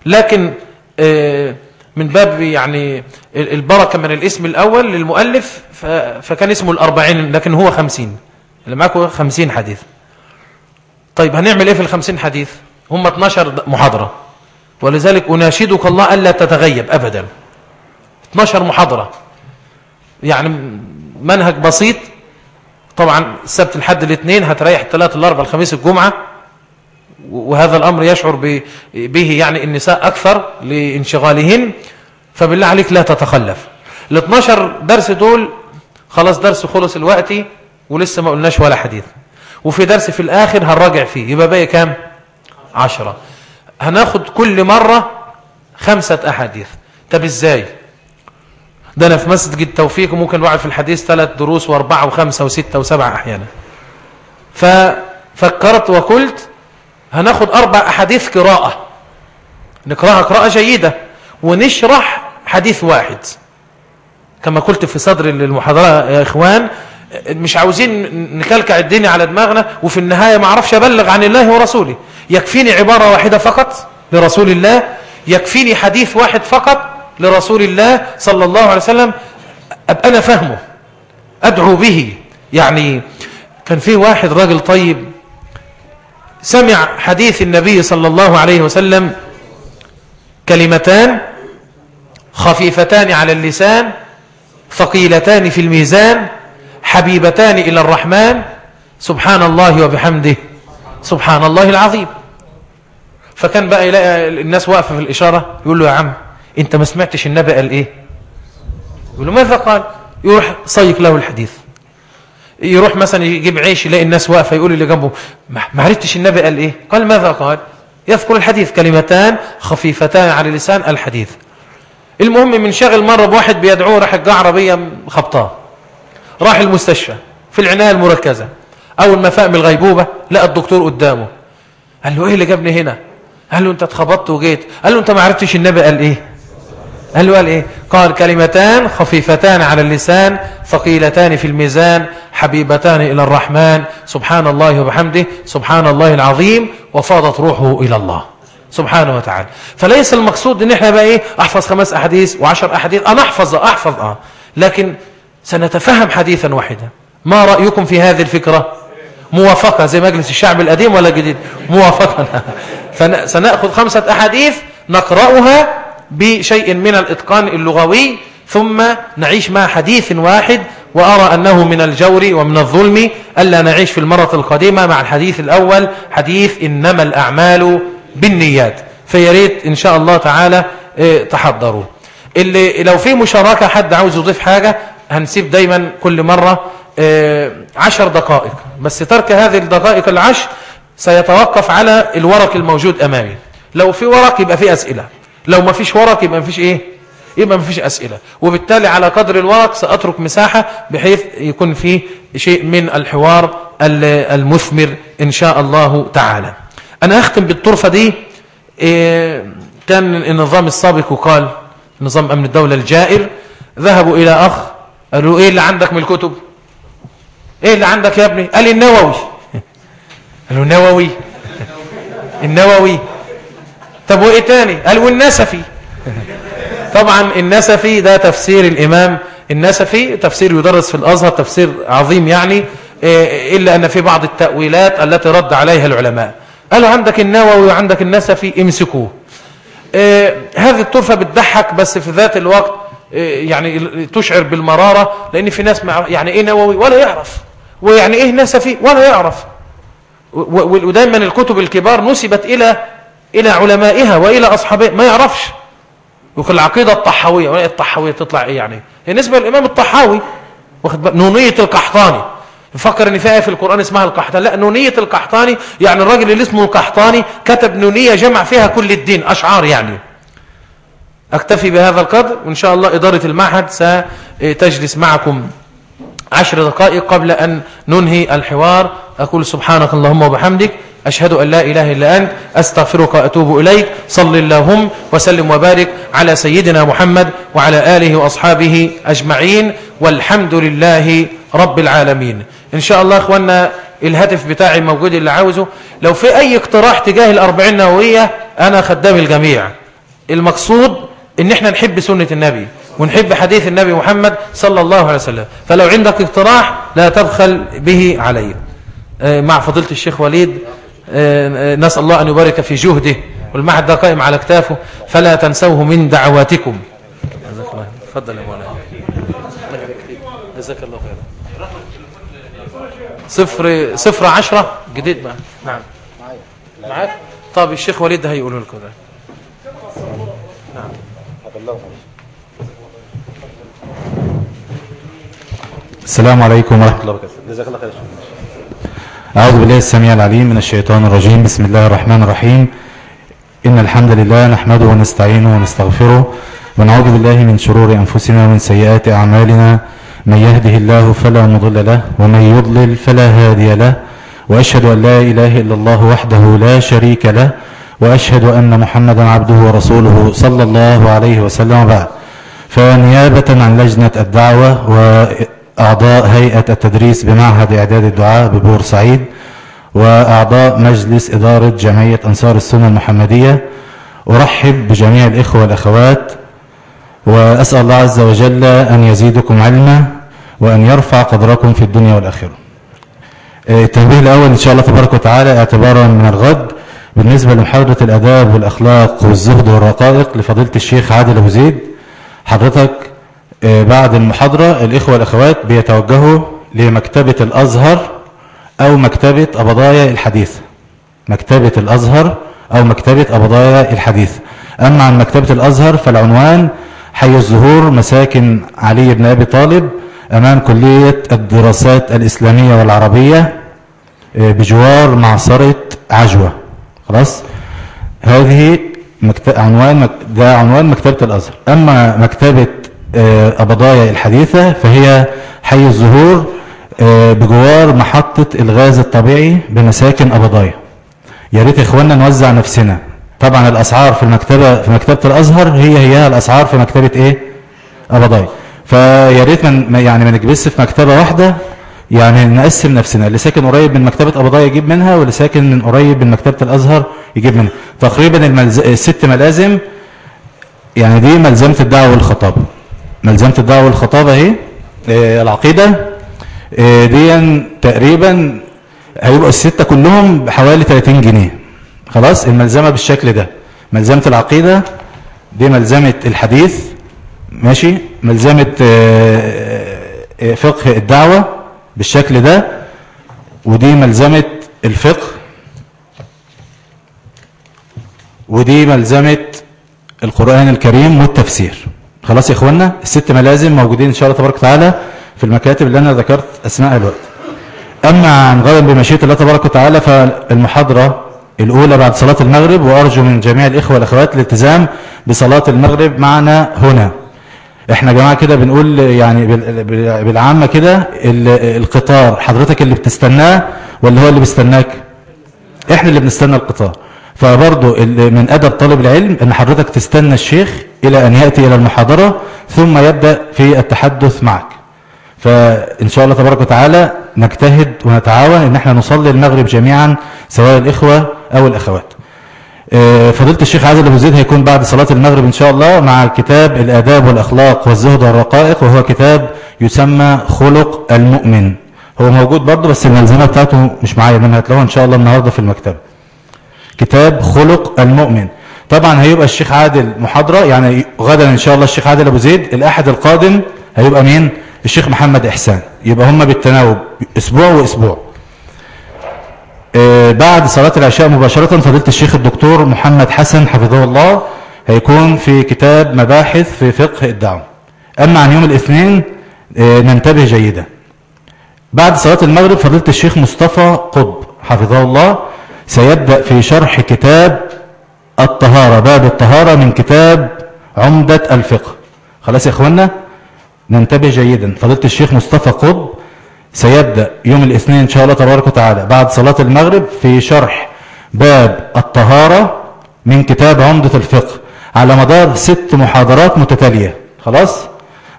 لكن آه، من باب يعني البركة من الاسم الأول للمؤلف فكان اسمه الأربعين لكن هو خمسين. اللي معكم خمسين حديث. طيب هنعمل إيه في الخمسين حديث؟ هم 12 محاضرة. ولذلك أناشدك الله ألا تتغيب أبدا. 12 محاضرة. يعني منهج بسيط طبعا السبت الحد الاثنين هتريح الثلاث الاربع الخميس الجمعة وهذا الأمر يشعر به يعني النساء أكثر لانشغالهن فبالله عليك لا تتخلف. ال 12 درس دول خلاص درس خلص الوقت ولسه ما قلناش ولا حديث. وفي درس في الآخر هنراجع فيه يبقى باقي كام؟ عشرة. هناخد كل مرة خمسة أحاديث. طب إزاي؟ ده أنا في مسجد التوفيق ممكن وقع في الحديث ثلاث دروس وأربعة وخمسة وستة وسبعة أحيانا. ففكرت وقلت هناخد أربع أحاديث قراءة. نقرأها قراءة جيدة ونشرح حديث واحد. كما قلت في صدر المحاضرة يا إخوان مش عاوزين نكلكع الدنيا على دماغنا وفي النهاية ما أعرفش أبلغ عن الله ورسوله. يكفيني عبارة واحدة فقط لرسول الله يكفيني حديث واحد فقط لرسول الله صلى الله عليه وسلم أبقى أنا فهمه أدعو به. يعني كان في واحد راجل طيب سمع حديث النبي صلى الله عليه وسلم كلمتان خفيفتان على اللسان ثقيلتان في الميزان حبيبتان إلى الرحمن. سبحان الله وبحمده. سبحان الله العظيم. فكان بقى الناس واقفة في الإشارة يقول له يا عم انت ما سمعتش النبي قال إيه يقول له ماذا قال؟ يروح صيك له الحديث. يروح مثلا يجيب عيش يلاقي الناس واقفة يقول اللي جنبه ما عرفتش النبي قال إيه قال ماذا قال؟ يذكر الحديث كلمتان خفيفتان على اللسان الحديث. المهم من شغل مرة بواحد بيدعوه راح جه عربية خبطاه. راح المستشفى في العناية المركزة. أول ما فاق من الغيبوبة لقى الدكتور قدامه. قال له إيه اللي جابني هنا؟ قال له أنت اتخبطت وجيت. قال له أنت ما عرفتش النبي قال إيه قال قال إيه قال كلمتان خفيفتان على اللسان ثقيلتان في الميزان حبيبتان إلى الرحمن. سبحان الله وبحمده سبحان الله العظيم وفاضت روحه إلى الله. سبحانه وتعالى. فليس المقصود إن إحنا بقى إيه؟ أحفظ خمس أحاديث وعشر أحاديث. أنا أحفظ أحفظ آه. لكن سنتفهم حديثا واحدا. ما رأيكم في هذه الفكرة؟ موافقة. زي مجلس الشعب القديم ولا الجديد موافقة. فسناخذ خمسة أحاديث نقرأها بشيء من الإتقان اللغوي ثم نعيش مع حديث واحد وأرى أنه من الجور ومن الظلم ألا نعيش في المرة القديمة مع الحديث الأول حديث إنما الأعمال بالنيات. فياريت إن شاء الله تعالى آه تحضروا. اللي لو في مشاركة حد عاوز يضيف حاجة هنسيب دايما كل مرة آه عشر دقائق. بس ترك هذه الدقائق العشر سيتوقف على الورق الموجود أمامي. لو في ورق يبقى في أسئلة. لو ما فيش ورق يبقى ما فيش إيه؟ يبقى ما فيش أسئلة. وبالتالي على قدر الورق سأترك مساحة بحيث يكون فيه شيء من الحوار المثمر إن شاء الله تعالى. أنا أختم بالطرفة دي إيه كان النظام السابق وقال نظام أمن الدولة الجائر ذهبوا إلى أخ قالوا إيه اللي عندك من الكتب؟ إيه اللي عندك يا ابني؟ قال النووي. قالوا النووي النووي. طب وإيه تاني؟ قال والنسفي. طبعا النسفي ده تفسير الإمام. النسفي تفسير يدرس في الأزهر تفسير عظيم يعني إلا أن في بعض التأويلات التي رد عليها العلماء. قالوا عندك النووي وعندك النسفي امسكوه. هذه الطرفة بتضحك بس في ذات الوقت يعني تشعر بالمرارة لأن في ناس يعني إيه نووي؟ ولا يعرف. ويعني إيه نسفي؟ ولا يعرف. ودايما الكتب الكبار نسبت إلى إلى علمائها وإلى أصحابها ما يعرفش. وفي العقيدة الطحاوية الطحاوية تطلع إيه يعني؟ هي نسبة للإمام الطحاوي واخد نونية القحطاني. يفكر إن في آية في القرآن اسمها القحطاني. لا نونية القحطاني يعني الراجل اللي اسمه القحطاني كتب نونية جمع فيها كل الدين أشعار يعني. أكتفي بهذا القدر وإن شاء الله إدارة المعهد ستجلس معكم عشر دقائق قبل أن ننهي الحوار. أقول سبحانك اللهم وبحمدك. أشهد أن لا إله إلا أنت أستغفرك وأتوب إليك. صل اللهم وسلم وبارك على سيدنا محمد وعلى آله وأصحابه أجمعين. والحمد لله رب العالمين. إن شاء الله أخوانا الهاتف بتاعي موجود اللي عاوزه. لو في أي اقتراح تجاه الأربعين نووية أنا خدام الجميع. المقصود إن إحنا نحب سنة النبي ونحب حديث النبي محمد صلى الله عليه وسلم. فلو عندك اقتراح لا تبخل به علي. مع فضيلة الشيخ وليد نسأل الله أن يبارك في جهده والمعهد ده قائم على كتافه فلا تنسوه من دعواتكم. جزاك الله تفضل يا مولانا. جزاك الله خيرا. صفر صفر عشرة جديد بقى. نعم. معاك؟ طب الشيخ وليد ده هيقولوا لكم ده. نعم. السلام عليكم ورحمة الله وبركاته. جزاك الله خير أعوذ بالله السميع العليم من الشيطان الرجيم. بسم الله الرحمن الرحيم. إن الحمد لله نحمده ونستعينه ونستغفره ونعوذ بالله من شرور أنفسنا ومن سيئات أعمالنا. من يهده الله فلا مضل له ومن يضلل فلا هادي له. وأشهد أن لا إله إلا الله وحده لا شريك له. وأشهد أن محمدا عبده ورسوله صلى الله عليه وسلم. بعد فنيابة عن لجنة الدعوة وأعضاء هيئة التدريس بمعهد إعداد الدعاء ببورسعيد وأعضاء مجلس إدارة جمعية أنصار السنة المحمدية. أرحب بجميع الإخوة والأخوات وأسأل الله عز وجل أن يزيدكم علما وأن يرفع قدركم في الدنيا والآخرة. التنبيه الأول إن شاء الله تبارك وتعالى اعتبارا من الغد بالنسبة لمحاضرة الأداب والأخلاق والزهد والرقائق لفضيلة الشيخ عادل أبو زيد. حضرتك بعد المحاضرة الإخوة والأخوات بيتوجهوا لمكتبة الأزهر أو مكتبة أبضايا الحديث مكتبة الأزهر أو مكتبة أبضايا الحديث أما عن مكتبة الأزهر فالعنوان حي الزهور مساكن علي بن أبي طالب أمام كلية الدراسات الإسلامية والعربية آه، بجوار معصرة عجوة خلاص هذه. عنوان. ده عنوان مكتبة الأزهر أما مكتبة آه، أبضايا الحديثة فهي حي الزهور آه، بجوار محطة الغاز الطبيعي بمساكن أبضايا يا ريت إخواننا نوزع نفسنا. طبعا الأسعار في المكتبة في مكتبة الأزهر هي هي الأسعار في مكتبة إيه؟ أبضايا فيا ريت من يعني ما نجبس في مكتبة واحدة يعني نقسم نفسنا. اللي ساكن قريب من مكتبة أبضايا يجيب منها واللي ساكن من قريب من مكتبة الأزهر يجيب منها. تقريبا الملز... الست ملازم يعني دي ملزمة الدعوة والخطابة ملزمة الدعوة والخطابة اهي آه، العقيدة. آه، دي تقريبا هيبقوا الستة كلهم بحوالي 30 جنيه. خلاص؟ الملزمة بالشكل ده. ملزمة العقيدة دي ملزمة الحديث ماشي؟ ملزمة آه، آه، فقه الدعوة بالشكل ده. ودي ملزمة الفقه. ودي ملزمة القرآن الكريم والتفسير. خلاص يا اخوانا الست ملازم موجودين إن شاء الله تبارك وتعالى في المكاتب اللي أنا ذكرت اسمائها الوقت. أما عن غدا بمشيئة الله تبارك وتعالى فالمحاضرة الأولى بعد صلاة المغرب وأرجو من جميع الإخوة والأخوات الالتزام بصلاة المغرب معنا هنا. إحنا يا جماعة كده بنقول يعني بال- بال- بالعامة كده ال- القطار حضرتك اللي بتستناه ولا هو اللي بيستناك؟ إحنا اللي بنستنى القطار. فبرضو ال- من أدب طالب العلم أن حضرتك تستنى الشيخ إلى أن يأتي إلى المحاضرة ثم يبدأ في التحدث معك. فإن شاء الله تبارك وتعالى نجتهد ونتعاون أن إحنا نصلي المغرب جميعا سواء الإخوة أو الأخوات. آه، فضيلة الشيخ عادل أبو زيد هيكون بعد صلاة المغرب إن شاء الله مع كتاب الآداب والأخلاق والزهد والرقائق وهو كتاب يسمى خلق المؤمن. هو موجود برضه بس الملزمة بتاعته مش معايا منها هتلاقوها إن شاء الله النهاردة في المكتبة كتاب خلق المؤمن. طبعا هيبقى الشيخ عادل محاضرة يعني غدا إن شاء الله الشيخ عادل أبو زيد الأحد القادم هيبقى مين؟ الشيخ محمد إحسان. يبقى هم بالتناوب أسبوع وأسبوع. آه، بعد صلاة العشاء مباشرة فضيلة الشيخ الدكتور محمد حسن حفظه الله هيكون في كتاب مباحث في فقه الدعوة. أما عن يوم الاثنين آه، ننتبه جيدا. بعد صلاة المغرب فضيلة الشيخ مصطفى قطب حفظه الله سيبدأ في شرح كتاب الطهارة باب الطهارة من كتاب عمدة الفقه. خلاص يا اخوانا ننتبه جيدا. فضيلة الشيخ مصطفى قطب سيبدأ يوم الاثنين إن شاء الله تبارك وتعالى بعد صلاة المغرب في شرح باب الطهارة من كتاب عمدة الفقه على مدار ست محاضرات متتالية. خلاص؟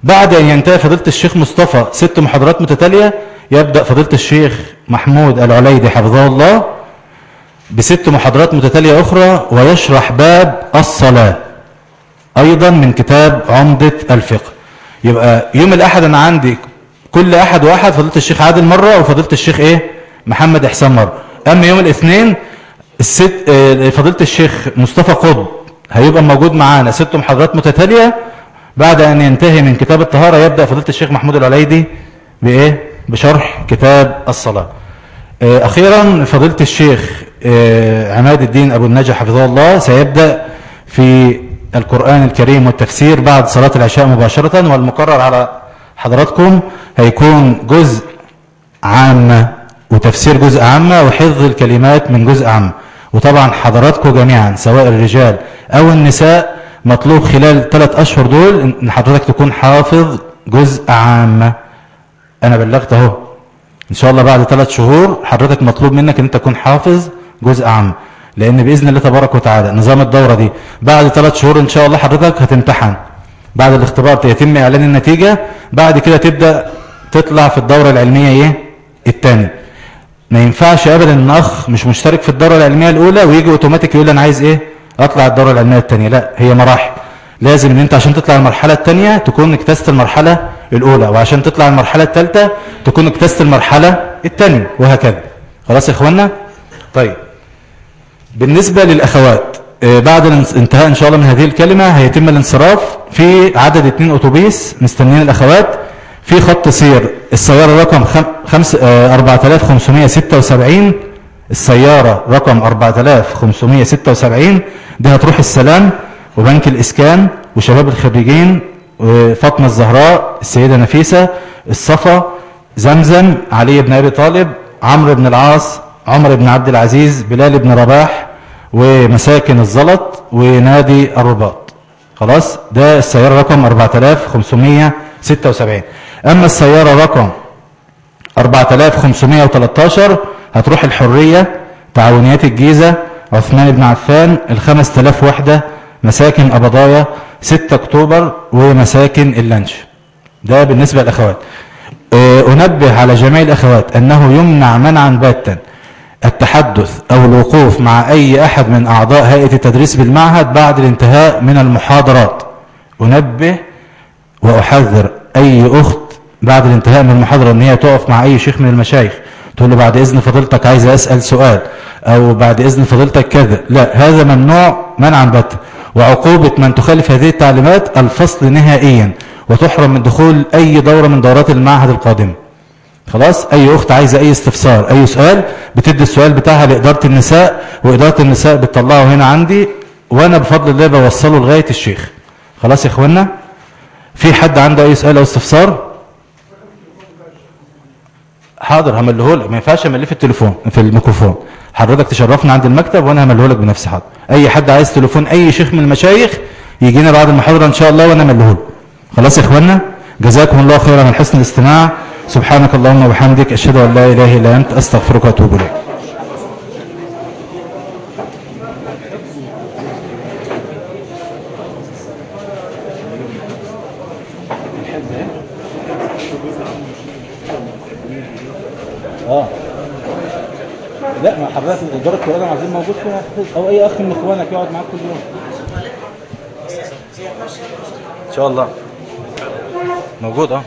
بعد أن ينتهي فضيلة الشيخ مصطفى ست محاضرات متتالية يبدأ فضيلة الشيخ محمود العليدي حفظه الله. بست محاضرات متتالية أخرى ويشرح باب الصلاة أيضا من كتاب عمدة الفقه. يبقى يوم الأحد أنا عندي كل أحد وأحد فضيلة الشيخ عادل مرة وفضيلة الشيخ إيه؟ محمد إحسان مرة. أما يوم الاثنين الست آه، فضيلة الشيخ مصطفى قطب هيبقى موجود معانا. ست محاضرات متتالية بعد أن ينتهي من كتاب الطهارة يبدأ فضيلة الشيخ محمود العليدي بإيه؟ بشرح كتاب الصلاة. آه، أخيرا فضيلة الشيخ عماد الدين أبو النجا حفظه الله سيبدأ في القرآن الكريم والتفسير بعد صلاة العشاء مباشرة والمقرر على حضراتكم هيكون جزء عامة وتفسير جزء عامة وحفظ الكلمات من جزء عام. وطبعا حضراتكم جميعا سواء الرجال أو النساء مطلوب خلال ثلاث أشهر دول إن حضرتك تكون حافظ جزء عامة أنا بلغت أهو. إن شاء الله بعد ثلاث شهور حضرتك مطلوب منك أن أنت تكون حافظ جزء عام. لأن بإذن الله تبارك وتعالى نظام الدورة دي بعد ثلاث شهور إن شاء الله حضرتك هتمتحن. بعد الاختبار يتم إعلان النتيجة بعد كده تبدأ تطلع في الدورة العلمية إيه؟ الثاني ما ينفعش ابدا إن أخ مش مشترك في الدورة العلمية الأولى ويجي أوتوماتيك يقول أنا عايز إيه؟ أطلع الدورة العلمية الثانية لا هي مراحل. لازم إن أنت عشان تطلع المرحلة الثانية تكون اجتزت المرحلة الأولى وعشان تطلع المرحلة الثالثه تكون اجتزت المرحلة الثانية وهكذا. خلاص يا اخوانا طيب. بالنسبة للأخوات آه، بعد الانس- انتهاء إن شاء الله من هذه الكلمة هيتم الانصراف في عدد اثنين أتوبيس مستنيين الأخوات. في خط سير السيارة رقم خم... خمس... آه، 4576 السيارة رقم 4576 دي هتروح السلام وبنك الإسكان وشباب الخريجين فاطمة الزهراء السيدة نفيسة الصفا زمزم علي بن أبي طالب عمرو بن العاص عمر بن عبد العزيز بلال بن رباح ومساكن الزلط ونادي الرباط. خلاص؟ ده السيارة رقم 4576 أما السيارة رقم 4513 هتروح الحرية تعاونيات الجيزة عثمان بن عفان ال 5000 وحدة مساكن أبضايا 6 أكتوبر ومساكن اللانش. ده بالنسبة للأخوات. آه، أنبه على جميع الأخوات أنه يمنع منعا باتا. التحدث أو الوقوف مع أي أحد من أعضاء هيئة التدريس بالمعهد بعد الانتهاء من المحاضرات. أنبه وأحذر أي أخت بعد الانتهاء من المحاضرة أن هي تقف مع أي شيخ من المشايخ. تقول له بعد إذن فضيلتك عايز أسأل سؤال. أو بعد إذن فضيلتك كذا. لا هذا ممنوع منعا باتا وعقوبة من تخالف هذه التعليمات الفصل نهائيا. وتحرم من دخول أي دورة من دورات المعهد القادمة. خلاص؟ أي أخت عايزة أي استفسار أي سؤال بتدي السؤال بتاعها لإدارة النساء وإدارة النساء بتطلعه هنا عندي وأنا بفضل الله بوصله لغاية الشيخ. خلاص يا إخوانا؟ في حد عنده أي سؤال أو استفسار؟ حاضر همله لك ما ينفعش أمليه في التليفون في الميكروفون. حضرتك تشرفنا عند المكتب وأنا همله لك بنفسي. حاضر. أي حد عايز تليفون أي شيخ من المشايخ يجينا بعد المحاضرة إن شاء الله وأنا امليه له خلاص يا إخوانا؟ جزاكم الله خيرا من حسن الاستماع. سبحانك اللهم وبحمدك أشهد أن لا إله إلا أنت أستغفرك وأتوب إليك. آه. لا ما حضرتك إدارة القرآن العظيم موجود فيها. أو أي أخ من إخوانك يقعد معاك كل يوم. إن شاء الله. موجود آه.